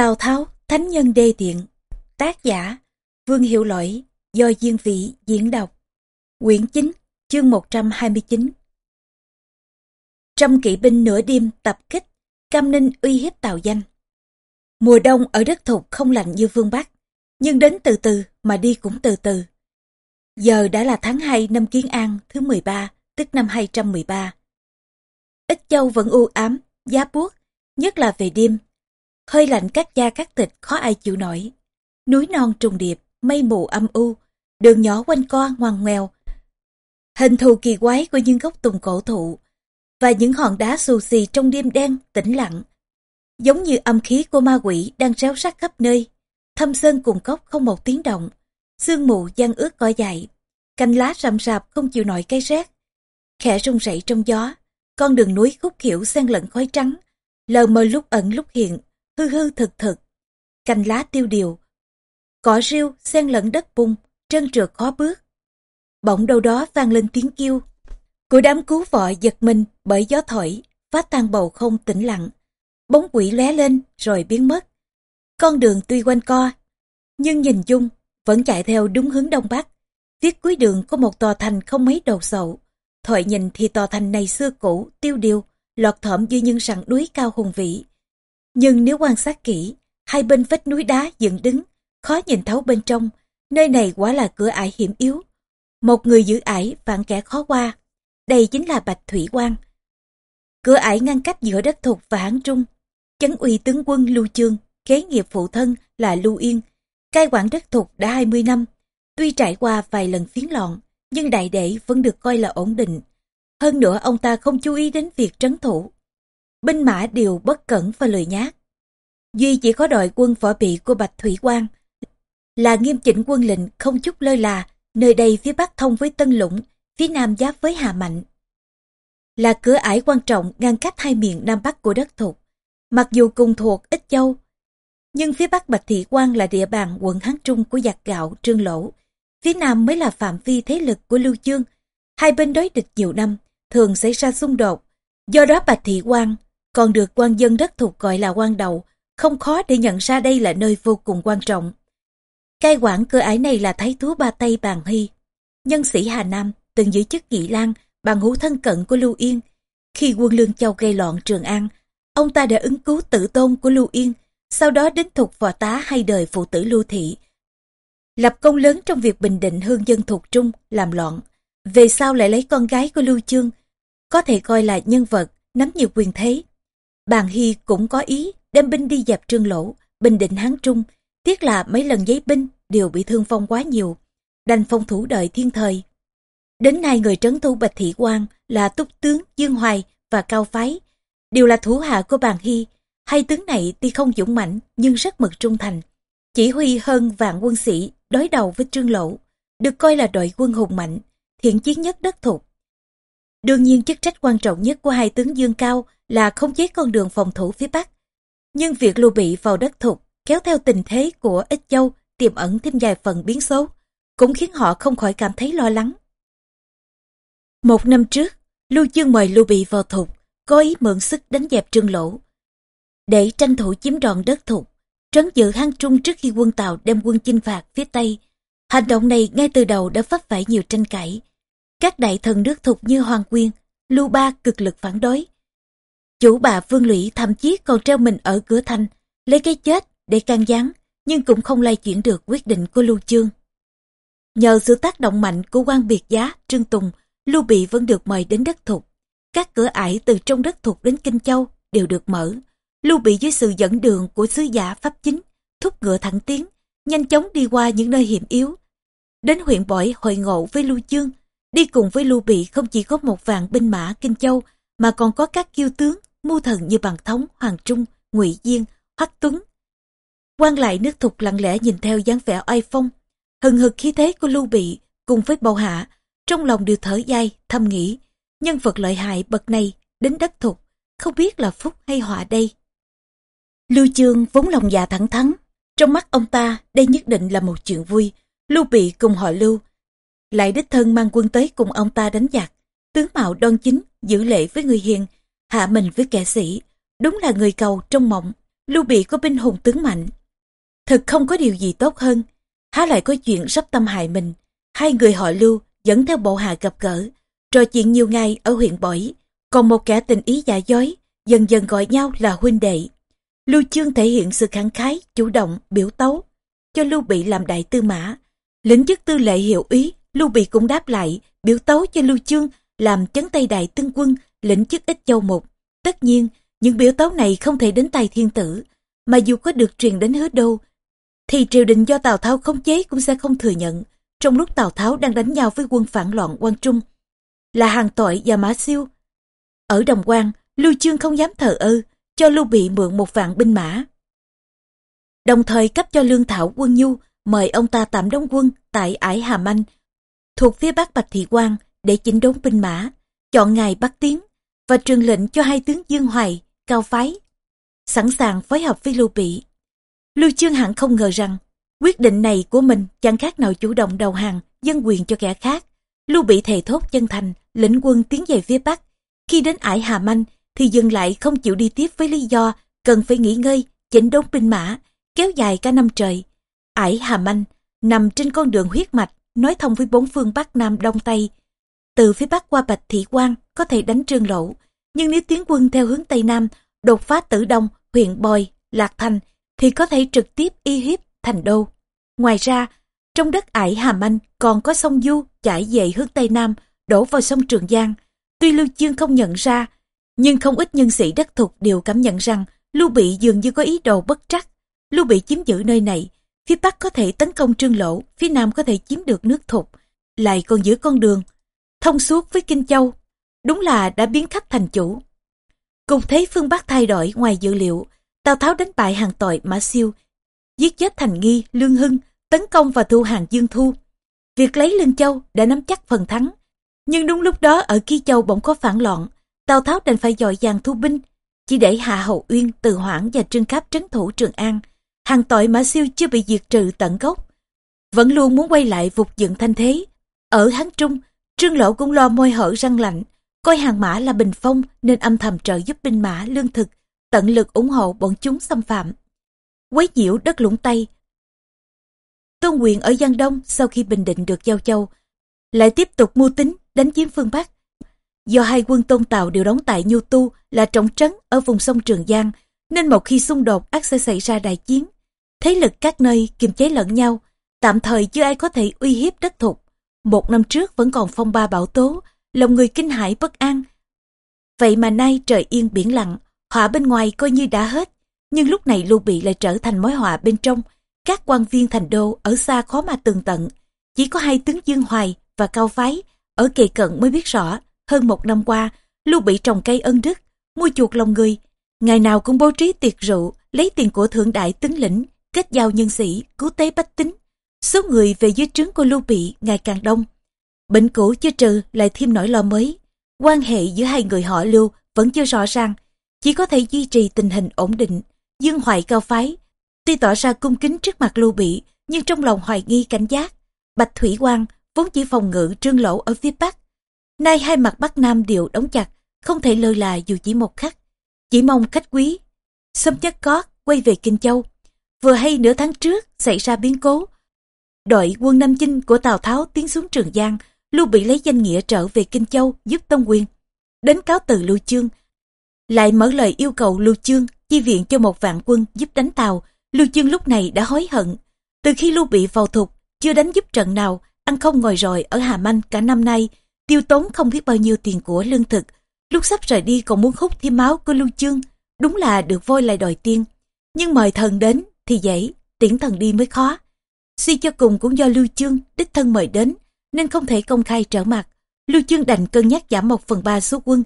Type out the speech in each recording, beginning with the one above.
Tào Tháo, Thánh Nhân Đê Tiện Tác giả, Vương Hiệu Lỗi, do Diên Vĩ diễn đọc. Quyển 9, chương 129 Trăm kỵ binh nửa đêm tập kích, Cam Ninh uy hiếp Tào Danh. Mùa đông ở đất thục không lạnh như phương Bắc, nhưng đến từ từ mà đi cũng từ từ. Giờ đã là tháng 2 năm Kiến An thứ 13, tức năm 213. ít Châu vẫn u ám, giá buốt, nhất là về đêm. Hơi lạnh các da các thịt khó ai chịu nổi. Núi non trùng điệp, mây mù âm u, đường nhỏ quanh co ngoằn ngoèo. Hình thù kỳ quái của những gốc tùng cổ thụ và những hòn đá xù xì trong đêm đen tĩnh lặng. Giống như âm khí của ma quỷ đang réo rắt khắp nơi. Thâm sơn cùng cốc không một tiếng động. Sương mù giăng ướt cỏ dại. Cành lá rậm rạp không chịu nổi cái rét. Khẽ rung rẩy trong gió. Con đường núi khúc khỉu xen lẫn khói trắng. Lờ mờ lúc ẩn lúc hiện. Hư hư thực thực. Cành lá tiêu điều. Cỏ rêu xen lẫn đất bung. Trơn trượt khó bước. Bỗng đâu đó vang lên tiếng kêu. Của đám cứu vội giật mình bởi gió thổi. Phá tan bầu không tĩnh lặng. Bóng quỷ lóe lên rồi biến mất. Con đường tuy quanh co, nhưng nhìn chung vẫn chạy theo đúng hướng đông bắc. Phía cuối đường có một tòa thành không mấy đầu sậu. Thoại nhìn thì tòa thành này xưa cũ, tiêu điều, lọt thỏm dưới những sẵn núi cao hùng vĩ. Nhưng nếu quan sát kỹ, hai bên vách núi đá dựng đứng, khó nhìn thấu bên trong, nơi này quả là cửa ải hiểm yếu. Một người giữ ải vạn kẻ khó qua. Đây chính là Bạch Thủy Quan. Cửa ải ngăn cách giữa đất thục và hán trung. Chấn uy tướng quân Lưu Chương, kế nghiệp phụ thân là Lưu Yên. Cai quản đất thục đã 20 năm, tuy trải qua vài lần phiến loạn, nhưng đại đệ vẫn được coi là ổn định. Hơn nữa ông ta không chú ý đến việc trấn thủ. Binh mã đều bất cẩn và lười nhác Duy chỉ có đội quân võ bị của Bạch Thủy Quang là nghiêm chỉnh quân lệnh không chút lơ là, nơi đây phía bắc thông với Tân Lũng, phía nam giáp với Hà Mạnh. Là cửa ải quan trọng ngăn cách hai miền Nam Bắc của đất thục. Mặc dù cùng thuộc ít châu, nhưng phía bắc Bạch Thị Quan là địa bàn quận Hán Trung của giặc gạo Trương Lỗ. Phía nam mới là phạm vi thế lực của Lưu Chương. Hai bên đối địch nhiều năm, thường xảy ra xung đột. Do đó Bạch Thị Quan còn được quan dân đất thuộc gọi là quan đầu, không khó để nhận ra đây là nơi vô cùng quan trọng. Cai quản cơ ải này là Thái Thú Ba Tây Bàn Hy, nhân sĩ Hà Nam, từng giữ chức nghị lang, bằng hữu thân cận của Lưu Yên. Khi quân Lương Châu gây loạn Trường An, ông ta đã ứng cứu tử tôn của Lưu Yên, sau đó đến thuộc vò tá hai đời phụ tử Lưu Thị. Lập công lớn trong việc bình định hương dân thuộc Trung, làm loạn. Về sau lại lấy con gái của Lưu Chương, có thể coi là nhân vật, nắm nhiều quyền thế. Bàn Hy cũng có ý đem binh đi dẹp trương lỗ, bình định Hán Trung, tiếc là mấy lần giấy binh đều bị thương phong quá nhiều, đành phong thủ đợi thiên thời. Đến nay người trấn thu Bạch Thị Quang là Túc Tướng Dương Hoài và Cao Phái, đều là thủ hạ của Bàn Hy. Hai tướng này tuy không dũng mãnh nhưng rất mực trung thành. Chỉ huy hơn vạn quân sĩ đối đầu với Trương Lỗ, được coi là đội quân hùng mạnh, thiện chiến nhất đất thục. Đương nhiên chức trách quan trọng nhất của hai tướng Dương Cao là khống chế con đường phòng thủ phía Bắc. Nhưng việc lưu bị vào đất thục kéo theo tình thế của Ích Châu tiềm ẩn thêm vài phần biến xấu, cũng khiến họ không khỏi cảm thấy lo lắng. Một năm trước, Lưu Chương mời Lưu Bị vào thục, có ý mượn sức đánh dẹp trương lỗ. Để tranh thủ chiếm trọn đất thục, trấn giữ hang trung trước khi quân Tàu đem quân chinh phạt phía Tây. Hành động này ngay từ đầu đã vấp phải nhiều tranh cãi. Các đại thần nước thục như Hoàng Quyên, Lưu Ba cực lực phản đối. Chủ bà Vương Lũy thậm chí còn treo mình ở cửa thành, lấy cái chết để can gián, nhưng cũng không lay chuyển được quyết định của Lưu Chương. Nhờ sự tác động mạnh của quan biệt giá Trương Tùng, Lưu Bị vẫn được mời đến đất thục. Các cửa ải từ trong đất thục đến Kinh Châu đều được mở. Lưu Bị dưới sự dẫn đường của sứ giả Pháp Chính, thúc ngựa thẳng tiến, nhanh chóng đi qua những nơi hiểm yếu. Đến huyện Bội hội ngộ với Lưu Chương, đi cùng với Lưu Bị không chỉ có một vạn binh mã Kinh Châu, mà còn có các kiêu tướng, mưu thần như Bằng Thống, Hoàng Trung, Ngụy Diên, Hoắc Tuấn. quan lại nước thục lặng lẽ nhìn theo dáng vẻ oai phong, hừng hực khí thế của Lưu Bị cùng với bầu hạ, trong lòng đều thở dài, thầm nghĩ, nhân vật lợi hại bậc này đến đất thục, không biết là phúc hay họa đây. Lưu Chương vốn lòng dạ thẳng thắn, trong mắt ông ta đây nhất định là một chuyện vui, Lưu Bị cùng họ Lưu, lại đích thân mang quân tới cùng ông ta đánh giặc, tướng mạo đoan chính, giữ lễ với người hiền, hạ mình với kẻ sĩ, đúng là người cầu trong mộng. Lưu Bị có binh hùng tướng mạnh. thật không có điều gì tốt hơn, há lại có chuyện sắp tâm hại mình. Hai người họ Lưu dẫn theo bộ hạ gặp gỡ, trò chuyện nhiều ngày ở huyện Bổi, còn một kẻ tình ý giả dối, dần dần gọi nhau là huynh đệ. Lưu Chương thể hiện sự khẳng khái, chủ động, biểu tấu, cho Lưu Bị làm đại tư mã. Lĩnh chức tư lệ hiệu ý, Lưu Bị cũng đáp lại, biểu tấu cho Lưu Chương làm chấn tây đại tương quân, lĩnh chức ích châu một. Tất nhiên, những biểu tấu này không thể đến tay thiên tử, mà dù có được truyền đến hứa đô, thì triều đình do Tào Tháo khống chế cũng sẽ không thừa nhận. Trong lúc Tào Tháo đang đánh nhau với quân phản loạn quan Trung, là hàng tội và mã siêu. Ở Đồng quan, Lưu Chương không dám thờ ơ, cho Lưu Bị mượn một vạn binh mã. Đồng thời cấp cho Lương Thảo quân Nhu mời ông ta tạm đóng quân tại ải Hàm Anh, thuộc phía bắc Bạch Thị Quang để chỉnh đốn binh mã, chọn ngày bắt tiến và truyền lệnh cho hai tướng Dương Hoài, Cao Phái, sẵn sàng phối hợp với Lưu Bị. Lưu Chương hẳn không ngờ rằng quyết định này của mình chẳng khác nào chủ động đầu hàng, dân quyền cho kẻ khác. Lưu Bị thề thốt chân thành, lĩnh quân tiến về phía Bắc. Khi đến ải Hà Manh thì dừng lại không chịu đi tiếp với lý do cần phải nghỉ ngơi, chỉnh đốn binh mã, kéo dài cả năm trời. Ải Hà Manh nằm trên con đường huyết mạch, nói thông với bốn phương Bắc Nam Đông Tây. Từ phía Bắc qua Bạch Thị Quang có thể đánh trương lỗ, nhưng nếu tiến quân theo hướng Tây Nam, đột phá Tử Đông, huyện Bòi, Lạc Thành, thì có thể trực tiếp y hiếp thành đô. Ngoài ra, trong đất ải Hàm Anh còn có sông Du chảy về hướng Tây Nam, đổ vào sông Trường Giang. Tuy Lưu Chương không nhận ra, nhưng không ít nhân sĩ đất thuộc đều cảm nhận rằng Lưu Bị dường như có ý đồ bất trắc. Lưu Bị chiếm giữ nơi này, phía Bắc có thể tấn công Trương Lỗ, phía Nam có thể chiếm được nước thục, lại còn giữ con đường, thông suốt với Kinh Châu. Đúng là đã biến khắp thành chủ. cùng thấy phương Bắc thay đổi ngoài dự liệu, Tào Tháo đánh bại hàng tội Mã Siêu, giết chết Thành Nghi, Lương Hưng, tấn công và thu hàng Dương Thu. Việc lấy Lương Châu đã nắm chắc phần thắng. Nhưng đúng lúc đó ở Kỳ Châu bỗng có phản loạn, Tào Tháo đành phải dội dàng thu binh, chỉ để Hạ Hậu Uyên, Từ Hoảng và Trương Cáp trấn thủ Trường An. Hàng tội Mã Siêu chưa bị diệt trừ tận gốc, vẫn luôn muốn quay lại phục dựng thanh thế. Ở Hán Trung, Trương Lỗ cũng lo môi hở răng lạnh, coi hàng mã là bình phong nên âm thầm trợ giúp binh mã lương thực, tận lực ủng hộ bọn chúng xâm phạm. Quấy nhiễu đất lũng Tây. Tôn quyền ở Giang Đông sau khi Bình Định được giao châu, lại tiếp tục mưu tính đánh chiếm phương Bắc. Do hai quân tôn tàu đều đóng tại Nhu Tu là trọng trấn ở vùng sông Trường Giang, nên một khi xung đột ác sẽ xảy ra đại chiến. Thế lực các nơi kiềm chế lẫn nhau, tạm thời chưa ai có thể uy hiếp đất thục. Một năm trước vẫn còn phong ba bão tố, lòng người kinh hãi bất an. Vậy mà nay trời yên biển lặng, họa bên ngoài coi như đã hết, nhưng lúc này Lưu Bị lại trở thành mối họa bên trong. Các quan viên thành đô ở xa khó mà tường tận, chỉ có hai tướng Dương Hoài và Cao Phái ở kề cận mới biết rõ. Hơn một năm qua, Lưu Bị trồng cây ân đức, mua chuộc lòng người, ngày nào cũng bố trí tiệc rượu, lấy tiền của thượng đại tướng lĩnh, kết giao nhân sĩ, cứu tế bách tính. Số người về dưới trướng của Lưu Bị ngày càng đông. Bệnh cũ chưa trừ lại thêm nỗi lo mới. Quan hệ giữa hai người họ Lưu vẫn chưa rõ ràng, chỉ có thể duy trì tình hình ổn định. Dương Hoài cao phái, tuy tỏ ra cung kính trước mặt Lưu Bị, nhưng trong lòng hoài nghi cảnh giác. Bạch Thủy Quang vốn chỉ phòng ngự trương lỗ ở phía Bắc. Nay hai mặt Bắc Nam đều đóng chặt, không thể lơ là dù chỉ một khắc. Chỉ mong khách quý, sớm nhất có quay về Kinh Châu. Vừa hay nửa tháng trước xảy ra biến cố. Đội quân Nam Chinh của Tào Tháo tiến xuống Trường Giang, Lưu Bị lấy danh nghĩa trở về Kinh Châu giúp Tông Quyền. Đến cáo từ Lưu Chương, lại mở lời yêu cầu Lưu Chương chi viện cho một vạn quân giúp đánh Tàu. Lưu Chương lúc này đã hối hận. Từ khi Lưu Bị vào thục, chưa đánh giúp trận nào, ăn không ngồi rồi ở Hà Manh cả năm nay, tiêu tốn không biết bao nhiêu tiền của lương thực. Lúc sắp rời đi còn muốn hút thêm máu của Lưu Chương, đúng là được voi lại đòi tiên. Nhưng mời thần đến thì dễ, tiễn thần đi mới khó. Suy cho cùng cũng do Lưu Chương đích thân mời đến, nên không thể công khai trở mặt. Lưu Chương đành cân nhắc giảm một phần ba số quân,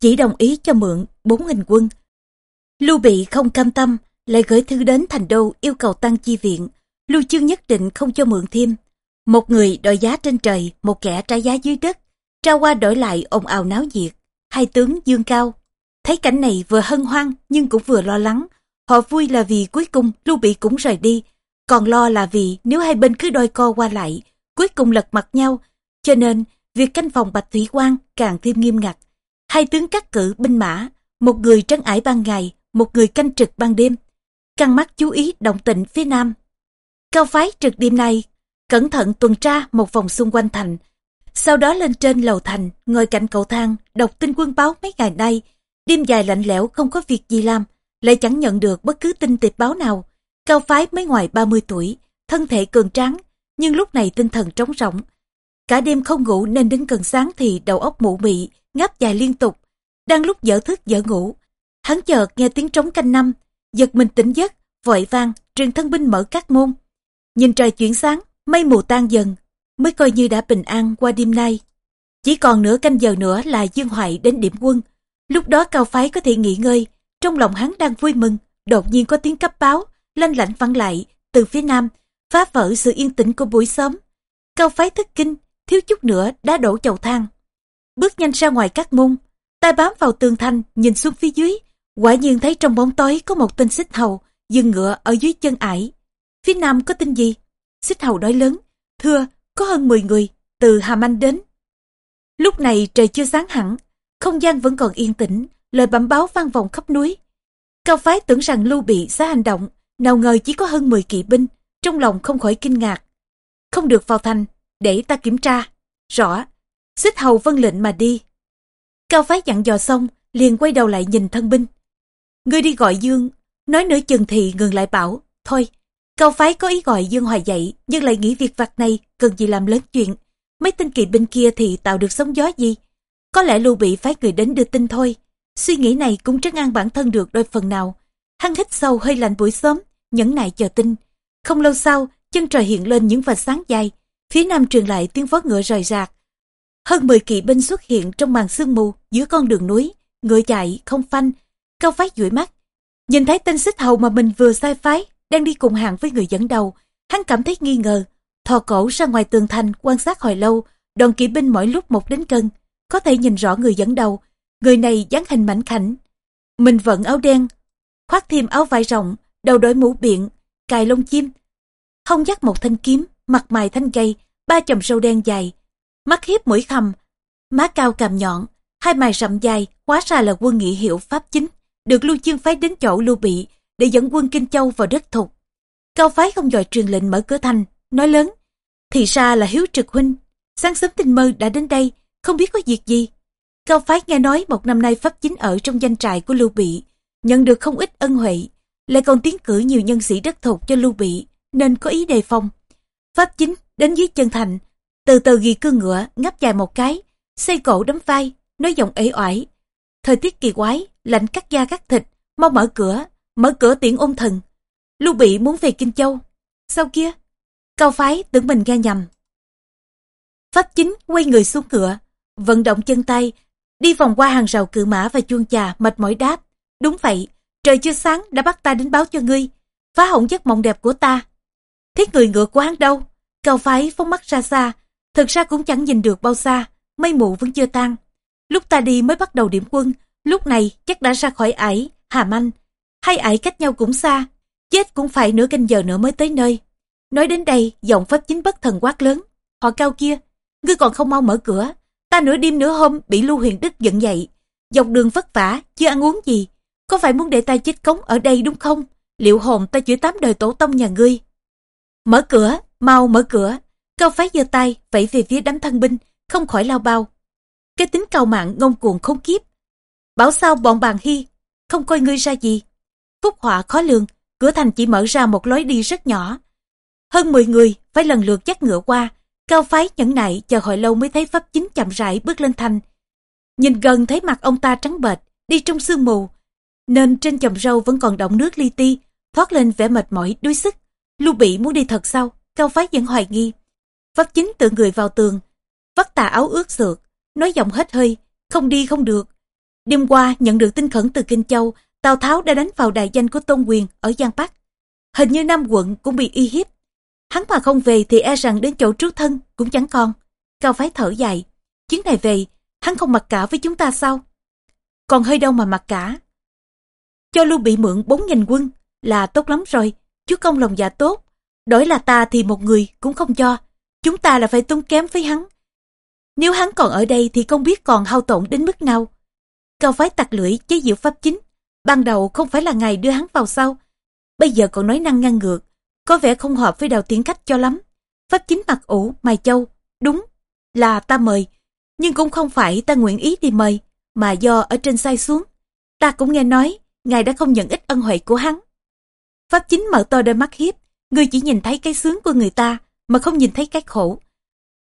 chỉ đồng ý cho mượn 4.000 quân. Lưu Bị không cam tâm, lại gửi thư đến thành đô yêu cầu tăng chi viện. Lưu Chương nhất định không cho mượn thêm. Một người đòi giá trên trời, một kẻ trả giá dưới đất. Trao qua đổi lại ồn ào náo nhiệt. Hai tướng dương cao. Thấy cảnh này vừa hân hoan nhưng cũng vừa lo lắng. Họ vui là vì cuối cùng Lưu Bị cũng rời đi. Còn lo là vì nếu hai bên cứ đôi co qua lại, cuối cùng lật mặt nhau. Cho nên, việc canh phòng Bạch Thủy Quang càng thêm nghiêm ngặt. Hai tướng cắt cử binh mã, một người trấn ải ban ngày, một người canh trực ban đêm. căng mắt chú ý động tĩnh phía nam. Cao phái trực đêm nay, cẩn thận tuần tra một vòng xung quanh thành. Sau đó lên trên lầu thành, ngồi cạnh cầu thang, đọc tin quân báo mấy ngày nay. Đêm dài lạnh lẽo không có việc gì làm, lại chẳng nhận được bất cứ tin tịp báo nào. Cao phái mới ngoài 30 tuổi, thân thể cường tráng, nhưng lúc này tinh thần trống rỗng. Cả đêm không ngủ nên đến gần sáng thì đầu óc mụ mị, ngáp dài liên tục. Đang lúc dở thức dở ngủ, hắn chợt nghe tiếng trống canh năm, giật mình tỉnh giấc, vội vang, truyền thân binh mở các môn. Nhìn trời chuyển sáng, mây mù tan dần, mới coi như đã bình an qua đêm nay. Chỉ còn nửa canh giờ nữa là Dương Hoại đến điểm quân. Lúc đó cao phái có thể nghỉ ngơi, trong lòng hắn đang vui mừng, đột nhiên có tiếng cấp báo, lanh lảnh vang lại, từ phía nam, phá vỡ sự yên tĩnh của buổi sớm. Cao phái thức kinh, thiếu chút nữa đã đổ chầu thang. Bước nhanh ra ngoài các môn, tay bám vào tường thanh, nhìn xuống phía dưới, quả nhiên thấy trong bóng tối có một tên xích hầu, dừng ngựa ở dưới chân ải. Phía nam có tin gì? Xích hầu nói lớn, thưa, có hơn 10 người, từ Hàm Anh đến. Lúc này trời chưa sáng hẳn, không gian vẫn còn yên tĩnh, lời bẩm báo vang vọng khắp núi. Cao phái tưởng rằng Lưu Bị sẽ hành động, nào ngờ chỉ có hơn 10 kỵ binh, trong lòng không khỏi kinh ngạc. Không được vào thành, để ta kiểm tra. Rõ, xích hầu vân lệnh mà đi. Cao phái dặn dò xong, liền quay đầu lại nhìn thân binh. Ngươi đi gọi Dương, nói nửa chừng thì ngừng lại bảo, thôi, cao phái có ý gọi Dương Hoài dậy, nhưng lại nghĩ việc vặt này cần gì làm lớn chuyện. Mấy tên kỵ binh kia thì tạo được sóng gió gì. Có lẽ Lưu Bị phái người đến đưa tin thôi. Suy nghĩ này cũng trấn an bản thân được đôi phần nào. Hắn hít sâu hơi lạnh buổi sớm, nhẫn nại chờ tin. Không lâu sau, chân trời hiện lên những vệt sáng dài, phía nam truyền lại tiếng vó ngựa rời rạc. Hơn 10 kỵ binh xuất hiện trong màn sương mù giữa con đường núi, ngựa chạy không phanh, cao phái dụi mắt. Nhìn thấy tên xích hầu mà mình vừa sai phái, đang đi cùng hàng với người dẫn đầu, hắn cảm thấy nghi ngờ, thò cổ ra ngoài tường thành quan sát hồi lâu, đoàn kỵ binh mỗi lúc một đến cân, có thể nhìn rõ người dẫn đầu, người này dáng hình mảnh khảnh. Mình vận áo đen, khoác thêm áo vải rộng, đầu đội mũ biện, cài lông chim, không dắt một thanh kiếm, mặt mày thanh gầy, ba chòm râu đen dài, mắt hiếp mũi khầm, má cao càm nhọn, hai mày rậm dài, hóa ra là quân nghị hiệu Pháp chính, được Lưu Chương phái đến chỗ Lưu Bị để dẫn quân Kinh Châu vào đất thục. Cao phái không dòi truyền lệnh mở cửa thành, nói lớn, thì ra là hiếu trực huynh, sáng sớm tinh mơ đã đến đây, không biết có việc gì. Cao phái nghe nói một năm nay Pháp chính ở trong danh trại của Lưu Bị, nhận được không ít ân huệ, lại còn tiến cử nhiều nhân sĩ đất thục cho Lưu Bị, nên có ý đề phòng. Pháp chính đến dưới chân thành, từ từ ghi cương ngựa, ngắp dài một cái, xây cổ đấm vai, nói giọng ế oải. Thời tiết kỳ quái, lạnh cắt da cắt thịt, mau mở cửa, mở cửa tiễn ôn thần. Lưu Bị muốn về Kinh Châu. Sau kia, cao phái tưởng mình nghe nhầm. Pháp chính quay người xuống ngựa, vận động chân tay, đi vòng qua hàng rào cự mã và chuông trà mệt mỏi đáp. Đúng vậy, trời chưa sáng đã bắt ta đến báo cho ngươi, phá hỏng giấc mộng đẹp của ta. Thế người ngựa của hắn đâu? Cao phái phóng mắt ra xa, thực ra cũng chẳng nhìn được bao xa, mây mù vẫn chưa tan. Lúc ta đi mới bắt đầu điểm quân, lúc này chắc đã ra khỏi ải, hàm anh. Hai ải cách nhau cũng xa, chết cũng phải nửa canh giờ nữa mới tới nơi. Nói đến đây, giọng pháp chính bất thần quát lớn. Họ cao kia, ngươi còn không mau mở cửa. Ta nửa đêm nửa hôm bị Lưu Huyền Đức giận dậy. Dọc đường vất vả, chưa ăn uống gì. Có phải muốn để ta chết cống ở đây đúng không? Liệu hồn ta chữa tám đời tổ tông nhà ngươi? Mở cửa, mau mở cửa. Cao phái giơ tay, vẫy về phía đám thân binh, không khỏi lao bao. Cái tính cao mạng ngông cuồng không kiếp. Bảo sao bọn bàn hy, không coi ngươi ra gì. Phúc họa khó lường, cửa thành chỉ mở ra một lối đi rất nhỏ. Hơn 10 người phải lần lượt dắt ngựa qua, cao phái nhẫn nại chờ hồi lâu mới thấy pháp chính chậm rãi bước lên thành. Nhìn gần thấy mặt ông ta trắng bệch, đi trong sương mù, nên trên chòm râu vẫn còn động nước li ti, thoát lên vẻ mệt mỏi đuối sức. Lưu Bị muốn đi thật sao? Cao phái vẫn hoài nghi. Pháp chính tự người vào tường, vắt tà áo ướt sượt, nói giọng hết hơi, không đi không được. Đêm qua nhận được tin khẩn từ Kinh Châu, Tào Tháo đã đánh vào đại danh của Tôn Quyền ở Giang Bắc. Hình như Nam quận cũng bị y hiếp. Hắn mà không về thì e rằng đến chỗ trước thân cũng chẳng còn. Cao phái thở dài. Chuyến này về, hắn không mặc cả với chúng ta sao? Còn hơi đâu mà mặc cả. Cho Lưu bị mượn bốn nghìn quân là tốt lắm rồi. Chú công lòng dạ tốt. Đổi là ta thì một người cũng không cho. Chúng ta là phải tốn kém với hắn. Nếu hắn còn ở đây thì không biết còn hao tổn đến mức nào. Cao phái tặc lưỡi chế diệu pháp chính. Ban đầu không phải là ngày đưa hắn vào sau. bây giờ còn nói năng ngăn ngược, có vẻ không hợp với đạo tiến cách cho lắm. Pháp chính mặt ủ, mày châu, đúng là ta mời, nhưng cũng không phải ta nguyện ý đi mời, mà do ở trên sai xuống. Ta cũng nghe nói, ngài đã không nhận ít ân huệ của hắn. Pháp chính mở to đôi mắt hiếp, ngươi chỉ nhìn thấy cái sướng của người ta, mà không nhìn thấy cái khổ.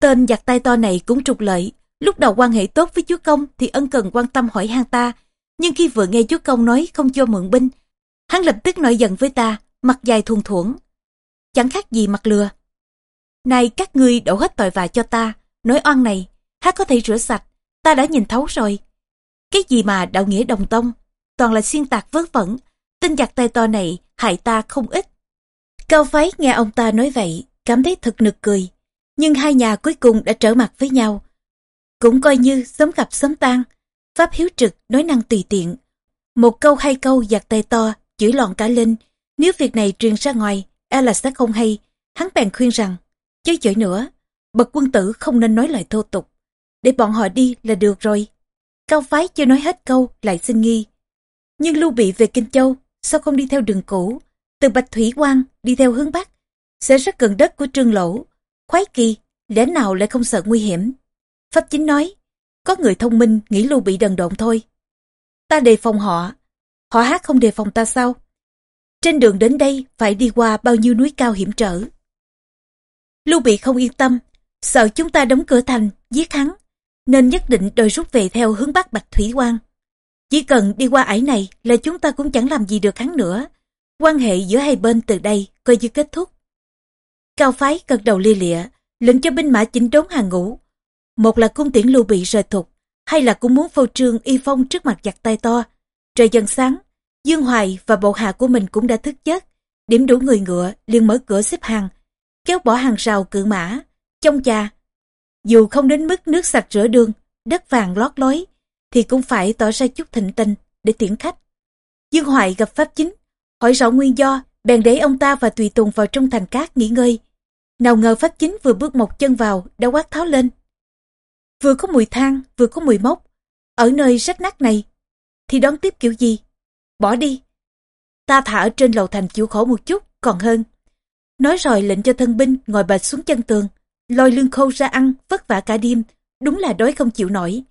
Tên giặc tay to này cũng trục lợi, lúc đầu quan hệ tốt với chúa công thì ân cần quan tâm hỏi han ta, nhưng khi vừa nghe chúa công nói không cho mượn binh, hắn lập tức nổi giận với ta, mặt dài thuần thuẫn. Chẳng khác gì mặt lừa. Này các ngươi đổ hết tội vạ cho ta, nói oan này, hát có thể rửa sạch, ta đã nhìn thấu rồi. Cái gì mà đạo nghĩa đồng tông, toàn là xuyên tạc vớ vẩn, tin giặc tay to này hại ta không ít. Cao phái nghe ông ta nói vậy, cảm thấy thật nực cười. Nhưng hai nhà cuối cùng đã trở mặt với nhau. Cũng coi như sớm gặp sớm tan. Pháp hiếu trực nói năng tùy tiện. Một câu hai câu giặc tay to, chửi lọn cả lên. Nếu việc này truyền ra ngoài, e là sẽ không hay. Hắn bèn khuyên rằng, chớ chửi nữa, bậc quân tử không nên nói lời thô tục. Để bọn họ đi là được rồi. Cao phái chưa nói hết câu, lại xin nghi. Nhưng lưu bị về Kinh Châu, sao không đi theo đường cũ? Từ Bạch Thủy Quang đi theo hướng Bắc, sẽ rất gần đất của Trương Lỗ. Khoái kỳ, lẽ nào lại không sợ nguy hiểm? Pháp chính nói, có người thông minh nghĩ lưu bị đần độn thôi. Ta đề phòng họ, họ hát không đề phòng ta sao? Trên đường đến đây phải đi qua bao nhiêu núi cao hiểm trở. Lưu bị không yên tâm, sợ chúng ta đóng cửa thành, giết hắn, nên nhất định đòi rút về theo hướng bắc Bạch Thủy Quang. Chỉ cần đi qua ải này là chúng ta cũng chẳng làm gì được hắn nữa. Quan hệ giữa hai bên từ đây coi như kết thúc. Cao phái gật đầu lia lịa, lệnh cho binh mã chỉnh đốn hàng ngũ. Một là cung tiễn lưu bị rời thục, hay là cũng muốn phô trương y phong trước mặt giặc tay to. Trời dần sáng, Dương Hoài và bộ hạ của mình cũng đã thức giấc. Điểm đủ người ngựa, liền mở cửa xếp hàng, kéo bỏ hàng rào cự mã, trong cha Dù không đến mức nước sạch rửa đường, đất vàng lót lối, thì cũng phải tỏ ra chút thịnh tình để tiễn khách. Dương Hoài gặp Pháp Chính, hỏi rõ nguyên do, bèn để ông ta và tùy tùng vào trong thành cát nghỉ ngơi. Nào ngờ Pháp Chính vừa bước một chân vào, đã quát tháo lên. Vừa có mùi than, vừa có mùi mốc. Ở nơi rách nát này, thì đón tiếp kiểu gì? Bỏ đi. Ta thả ở trên lầu thành chịu khổ một chút, còn hơn. Nói rồi lệnh cho thân binh ngồi bệt xuống chân tường, lôi lương khô ra ăn, vất vả cả đêm, đúng là đói không chịu nổi.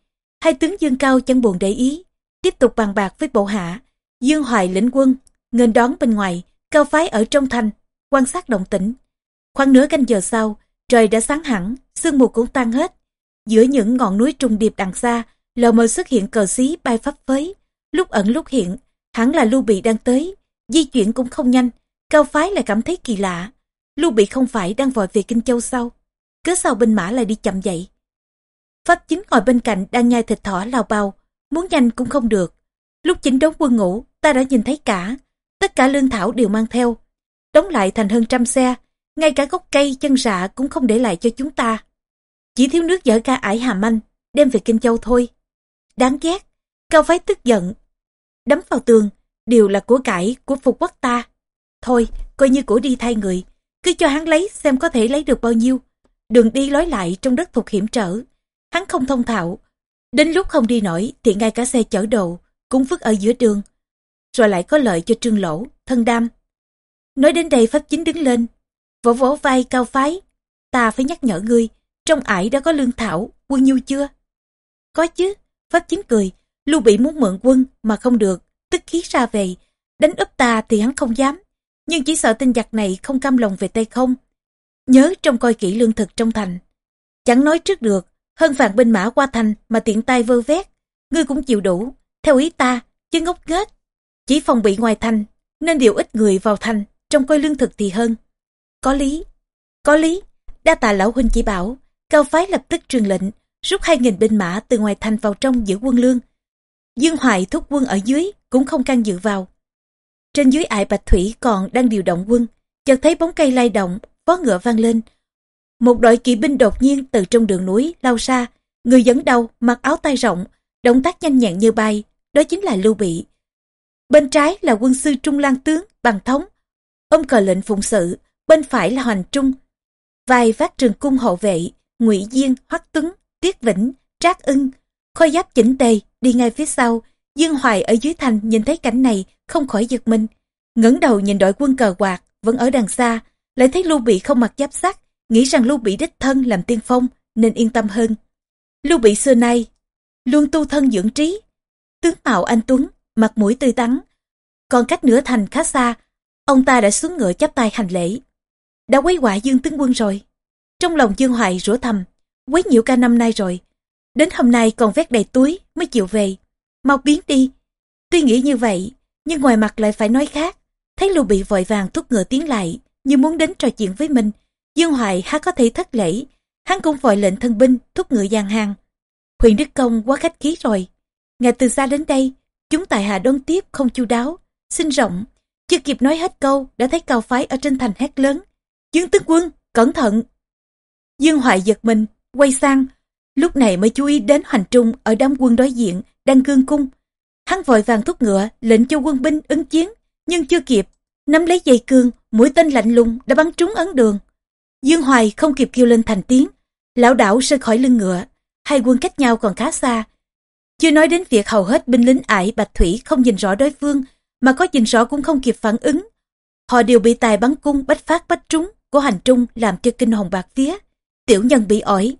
Hai tướng Dương Cao chẳng buồn để ý, tiếp tục bàn bạc với bộ hạ. Dương Hoài lĩnh quân, nghênh đón bên ngoài, cao phái ở trong thành, quan sát động tĩnh. Khoảng nửa canh giờ sau, trời đã sáng hẳn, sương mù cũng tan hết. Giữa những ngọn núi trùng điệp đằng xa, lờ mờ xuất hiện cờ xí bay phấp phới, lúc ẩn lúc hiện, hẳn là Lưu Bị đang tới, di chuyển cũng không nhanh, cao phái lại cảm thấy kỳ lạ. Lưu Bị không phải đang vội về Kinh Châu sao? Cớ sao binh mã lại đi chậm vậy? Pháp chính ngồi bên cạnh đang nhai thịt thỏ lao bao, muốn nhanh cũng không được. Lúc chỉnh đóng quân ngủ, ta đã nhìn thấy cả, tất cả lương thảo đều mang theo. Đóng lại thành hơn trăm xe, ngay cả gốc cây chân rạ cũng không để lại cho chúng ta. Chỉ thiếu nước dở ca ải hàm anh, đem về Kinh Châu thôi. Đáng ghét, cao phái tức giận. Đấm vào tường, đều là của cải của phục quốc ta. Thôi, coi như của đi thay người, cứ cho hắn lấy xem có thể lấy được bao nhiêu. Đường đi lối lại trong đất thuộc hiểm trở, hắn không thông thạo. Đến lúc không đi nổi thì ngay cả xe chở đồ cũng vứt ở giữa đường. Rồi lại có lợi cho trương lỗ, thân đam. Nói đến đây Pháp Chính đứng lên, vỗ vỗ vai cao phái. Ta phải nhắc nhở ngươi, trong ải đã có lương thảo, quân nhu chưa? Có chứ, Pháp Chính cười, Lưu Bị muốn mượn quân mà không được, tức khí ra về. Đánh úp ta thì hắn không dám, nhưng chỉ sợ tên giặc này không cam lòng về tay không. Nhớ trong coi kỹ lương thực trong thành. Chẳng nói trước được, hơn vạn binh mã qua thành mà tiện tay vơ vét, ngươi cũng chịu đủ, theo ý ta, chứ ngốc nghếch. Chỉ phòng bị ngoài thành, nên điều ít người vào thành, trong coi lương thực thì hơn. Có lý, có lý, đa tạ lão huynh chỉ bảo, cao phái lập tức truyền lệnh, rút hai nghìn binh mã từ ngoài thành vào trong giữ quân lương. Dương Hoài thúc quân ở dưới, cũng không can dự vào. Trên dưới ải Bạch Thủy còn đang điều động quân, chợt thấy bóng cây lay động, vó ngựa vang lên, một đội kỵ binh đột nhiên từ trong đường núi lao xa. người dẫn đầu mặc áo tay rộng, động tác nhanh nhẹn như bay, đó chính là Lưu Bị. Bên trái là quân sư Trung Lan Tướng, bằng thống, ông cờ lệnh phụng sự, bên phải là Hoành Trung, vài vác trường cung hộ vệ, ngụy Diên, Hoắc Tuấn, Tiết Vĩnh, Trác Ưng, khôi giáp chỉnh tề đi ngay phía sau. Dương Hoài ở dưới thành nhìn thấy cảnh này không khỏi giật mình. ngẩng đầu nhìn đội quân cờ quạt vẫn ở đằng xa, lại thấy Lưu Bị không mặc giáp sắt, nghĩ rằng Lưu Bị đích thân làm tiên phong nên yên tâm hơn. Lưu Bị xưa nay luôn tu thân dưỡng trí, tướng mạo anh tuấn, mặt mũi tươi tắn, còn cách nửa thành khá xa, ông ta đã xuống ngựa chắp tay hành lễ. Đã quấy quả Dương tướng quân rồi. Trong lòng Dương Hoài rủa thầm, quấy nhiễu ca năm nay rồi. Đến hôm nay còn vét đầy túi mới chịu về. Mau biến đi. Tuy nghĩ như vậy, nhưng ngoài mặt lại phải nói khác. Thấy Lưu Bị vội vàng thúc ngựa tiến lại, như muốn đến trò chuyện với mình. Dương Hoài há có thể thất lễ. Hắn cũng vội lệnh thân binh thúc ngựa giang hàng. Huyền Đức Công quá khách khí rồi. Ngày từ xa đến đây, chúng tại hạ đón tiếp không chu đáo, xin rộng. Chưa kịp nói hết câu, đã thấy cao phái ở trên thành hét lớn. Dương tướng quân, cẩn thận! Dương Hoài giật mình, quay sang, lúc này mới chú ý đến hành trung ở đám quân đối diện, đang cương cung. Hắn vội vàng thúc ngựa, lệnh cho quân binh ứng chiến, nhưng chưa kịp, nắm lấy dây cương, mũi tên lạnh lùng đã bắn trúng ấn đường. Dương Hoài không kịp kêu lên thành tiếng, lão đảo rơi khỏi lưng ngựa, hai quân cách nhau còn khá xa. Chưa nói đến việc hầu hết binh lính ải Bạch Thủy không nhìn rõ đối phương, mà có nhìn rõ cũng không kịp phản ứng. Họ đều bị tài bắn cung bách phát bách trúng của hành trung làm cho kinh hồn bạc phía. Tiểu nhân bị ỏi.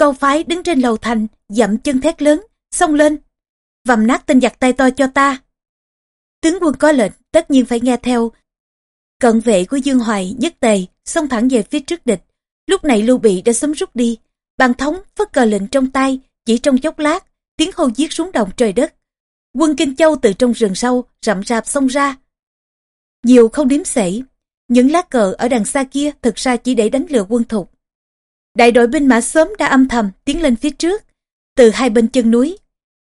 Câu phái đứng trên lầu thành, dậm chân thét lớn, xông lên. Vầm nát tên giặc tay to cho ta. Tướng quân có lệnh, tất nhiên phải nghe theo. Cận vệ của Dương Hoài nhất tề, xông thẳng về phía trước địch. Lúc này Lưu Bị đã sớm rút đi. Bàn thống phất cờ lệnh trong tay, chỉ trong chốc lát, tiếng hô giết xuống đồng trời đất. Quân Kinh Châu từ trong rừng sâu, rậm rạp xông ra. Nhiều không đếm xể, những lá cờ ở đằng xa kia thực ra chỉ để đánh lừa quân thục. Đại đội binh mã sớm đã âm thầm tiến lên phía trước, từ hai bên chân núi.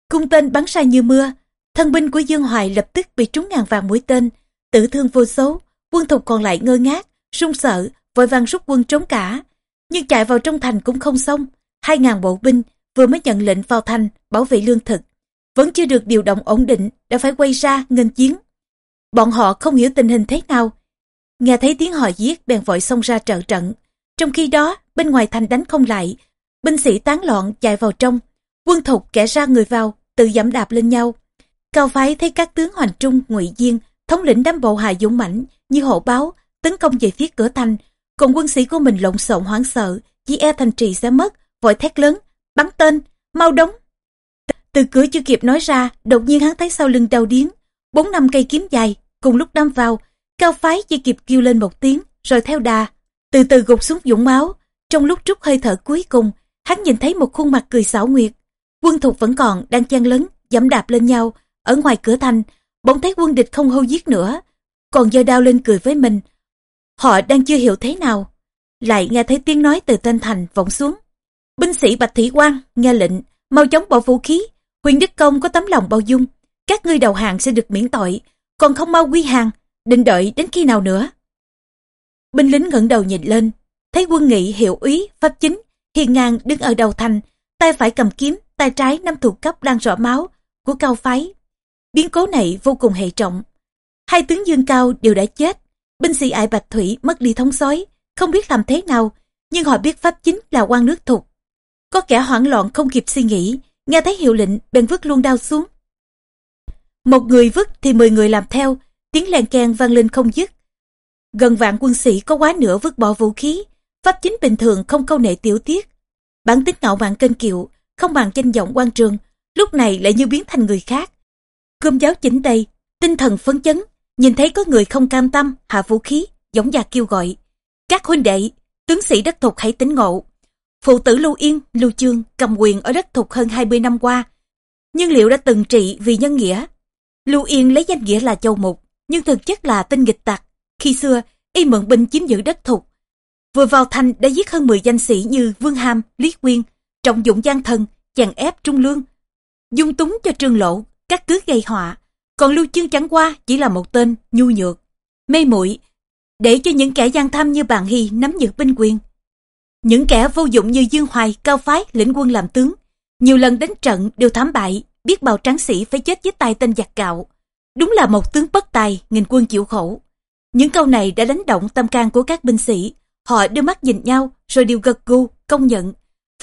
Cung tên bắn ra như mưa, thân binh của Dương Hoài lập tức bị trúng ngàn vàng mũi tên, tử thương vô số, quân thục còn lại ngơ ngác, run sợ, vội vàng rút quân trốn cả. Nhưng chạy vào trong thành cũng không xong, hai ngàn bộ binh vừa mới nhận lệnh vào thành bảo vệ lương thực. Vẫn chưa được điều động ổn định đã phải quay ra nghênh chiến. Bọn họ không hiểu tình hình thế nào. Nghe thấy tiếng họ giết bèn vội xông ra trợ trận. Trong khi đó, bên ngoài thành đánh không lại, binh sĩ tán loạn chạy vào trong. Quân thục kẻ ra người vào, tự giảm đạp lên nhau. Cao phái thấy các tướng Hoành Trung, ngụy Diên, thống lĩnh đám bộ hạ dũng mãnh như hộ báo, tấn công về phía cửa thành. Còn quân sĩ của mình lộn xộn hoảng sợ, chỉ e thành trì sẽ mất, vội thét lớn, bắn tên, mau đóng. Từ cửa chưa kịp nói ra, đột nhiên hắn thấy sau lưng đau điếng, bốn năm cây kiếm dài, cùng lúc đâm vào, cao phái chỉ kịp kêu lên một tiếng, rồi theo đà, từ từ gục xuống dũng máu. Trong lúc trút hơi thở cuối cùng, hắn nhìn thấy một khuôn mặt cười xảo nguyệt. Quân thục vẫn còn đang chen lấn, dẫm đạp lên nhau, ở ngoài cửa thành, bỗng thấy quân địch không hô giết nữa, còn giơ đao lên cười với mình. Họ đang chưa hiểu thế nào, lại nghe thấy tiếng nói từ tên thành vọng xuống. Binh sĩ Bạch thị Quang nghe lệnh, mau chóng bỏ vũ khí, huyền đức công có tấm lòng bao dung, các ngươi đầu hàng sẽ được miễn tội, còn không mau quy hàng, định đợi đến khi nào nữa. Binh lính ngẩng đầu nhìn lên, thấy quân nghị hiệu úy, pháp chính, hiền ngang đứng ở đầu thành, tay phải cầm kiếm, tay trái nắm thuộc cấp đang rõ máu của cao phái. Biến cố này vô cùng hệ trọng. Hai tướng dương cao đều đã chết, binh sĩ ải bạch thủy mất đi thống sói, không biết làm thế nào, nhưng họ biết pháp chính là quan nước thục. Có kẻ hoảng loạn không kịp suy nghĩ, nghe thấy hiệu lệnh bèn vứt luôn đao xuống. Một người vứt thì mười người làm theo, tiếng len keng vang lên không dứt. Gần vạn quân sĩ có quá nửa vứt bỏ vũ khí, pháp chính bình thường không câu nệ tiểu tiết. Bản tính ngạo mạn kênh kiệu, không bằng danh vọng quan trường, lúc này lại như biến thành người khác. Cơm giáo chỉnh tây, tinh thần phấn chấn, nhìn thấy có người không cam tâm, hạ vũ khí, giống già kêu gọi. Các huynh đệ, tướng sĩ đất thục hãy tính ngộ. Phụ tử Lưu Yên, Lưu Chương cầm quyền ở đất thục hơn 20 năm qua. Nhưng liệu đã từng trị vì nhân nghĩa? Lưu Yên lấy danh nghĩa là châu mục, nhưng thực chất là tinh nghịch tặc. Khi xưa, y mượn binh chiếm giữ đất thục. Vừa vào thành đã giết hơn 10 danh sĩ như Vương Ham, Lý Quyên, trọng dụng gian thần, chèn ép Trung Lương. Dung túng cho trương lộ, các cứ gây họa. Còn Lưu Chương chẳng qua chỉ là một tên nhu nhược, mê muội để cho những kẻ gian tham như bạn Hy nắm giữ binh quyền. Những kẻ vô dụng như Dương Hoài, Cao Phái, lĩnh quân làm tướng, nhiều lần đánh trận đều thảm bại, biết bào tráng sĩ phải chết với tay tên giặc cạo. Đúng là một tướng bất tài, nghìn quân chịu khổ. Những câu này đã đánh động tâm can của các binh sĩ. Họ đưa mắt nhìn nhau, rồi đều gật gù, công nhận.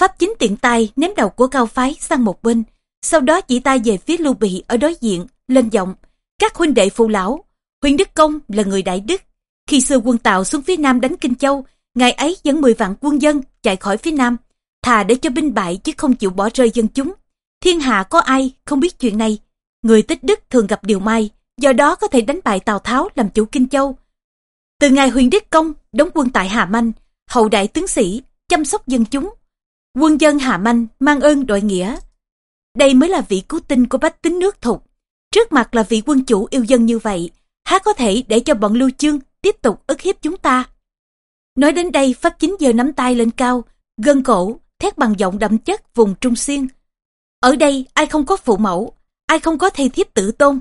Pháp chính tiện tay ném đầu của cao phái sang một bên. Sau đó chỉ tay về phía lưu bị ở đối diện, lên giọng. Các huynh đệ phụ lão, huynh Đức Công là người đại đức. Khi xưa quân tàu xuống phía Nam đánh Kinh Châu, ngày ấy dẫn 10 vạn quân dân chạy khỏi phía Nam, thà để cho binh bại chứ không chịu bỏ rơi dân chúng. Thiên hạ có ai không biết chuyện này. Người tích đức thường gặp điều may, do đó có thể đánh bại Tào Tháo làm chủ Kinh Châu. Từ ngày Huyền Đức Công đóng quân tại Hà Manh, hậu đại tướng sĩ, chăm sóc dân chúng. Quân dân Hà Manh mang ơn đội nghĩa. Đây mới là vị cứu tinh của bách tính nước thục. Trước mặt là vị quân chủ yêu dân như vậy, há có thể để cho bọn Lưu Chương tiếp tục ức hiếp chúng ta. Nói đến đây Pháp Chính giờ nắm tay lên cao, gân cổ, thét bằng giọng đậm chất vùng Trung Xuyên. Ở đây ai không có phụ mẫu, ai không có thầy thiếp tử tôn.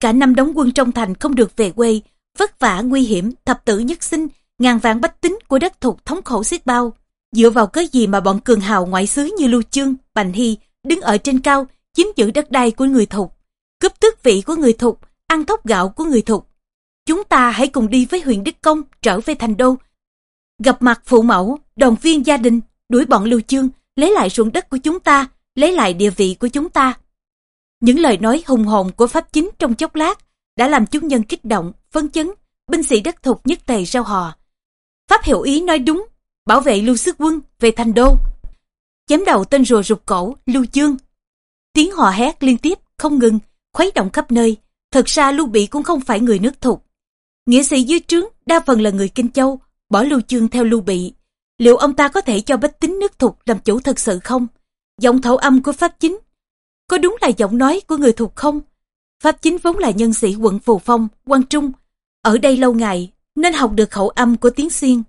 Cả năm đóng quân trong thành không được về quê, vất vả nguy hiểm, thập tử nhất sinh, ngàn vạn bách tính của đất thuộc thống khổ xiết bao. Dựa vào cái gì mà bọn cường hào ngoại xứ như Lưu Chương, Bành Hy đứng ở trên cao, chiếm giữ đất đai của người thục, cướp tước vị của người thục, ăn thóc gạo của người thục. Chúng ta hãy cùng đi với huyện Đức Công trở về thành đô. Gặp mặt phụ mẫu, đoàn viên gia đình, đuổi bọn Lưu Chương, lấy lại ruộng đất của chúng ta, lấy lại địa vị của chúng ta. Những lời nói hùng hồn của Pháp Chính trong chốc lát đã làm chúng nhân kích động, phấn chấn, binh sĩ đất thục nhất tề rao hò. Pháp hiệu ý nói đúng, bảo vệ lưu sức quân về thành đô. Chém đầu tên rùa rụt cổ, lưu chương. Tiếng hò hét liên tiếp, không ngừng, khuấy động khắp nơi. Thật ra lưu bị cũng không phải người nước thục. Nghĩa sĩ dưới trướng đa phần là người Kinh Châu, bỏ lưu chương theo lưu bị. Liệu ông ta có thể cho bách tính nước thục làm chủ thật sự không? Giọng thổ âm của Pháp Chính có đúng là giọng nói của người thục không? Pháp chính vốn là nhân sĩ quận Phù Phong, quan Trung. Ở đây lâu ngày, nên học được khẩu âm của tiếng xiên.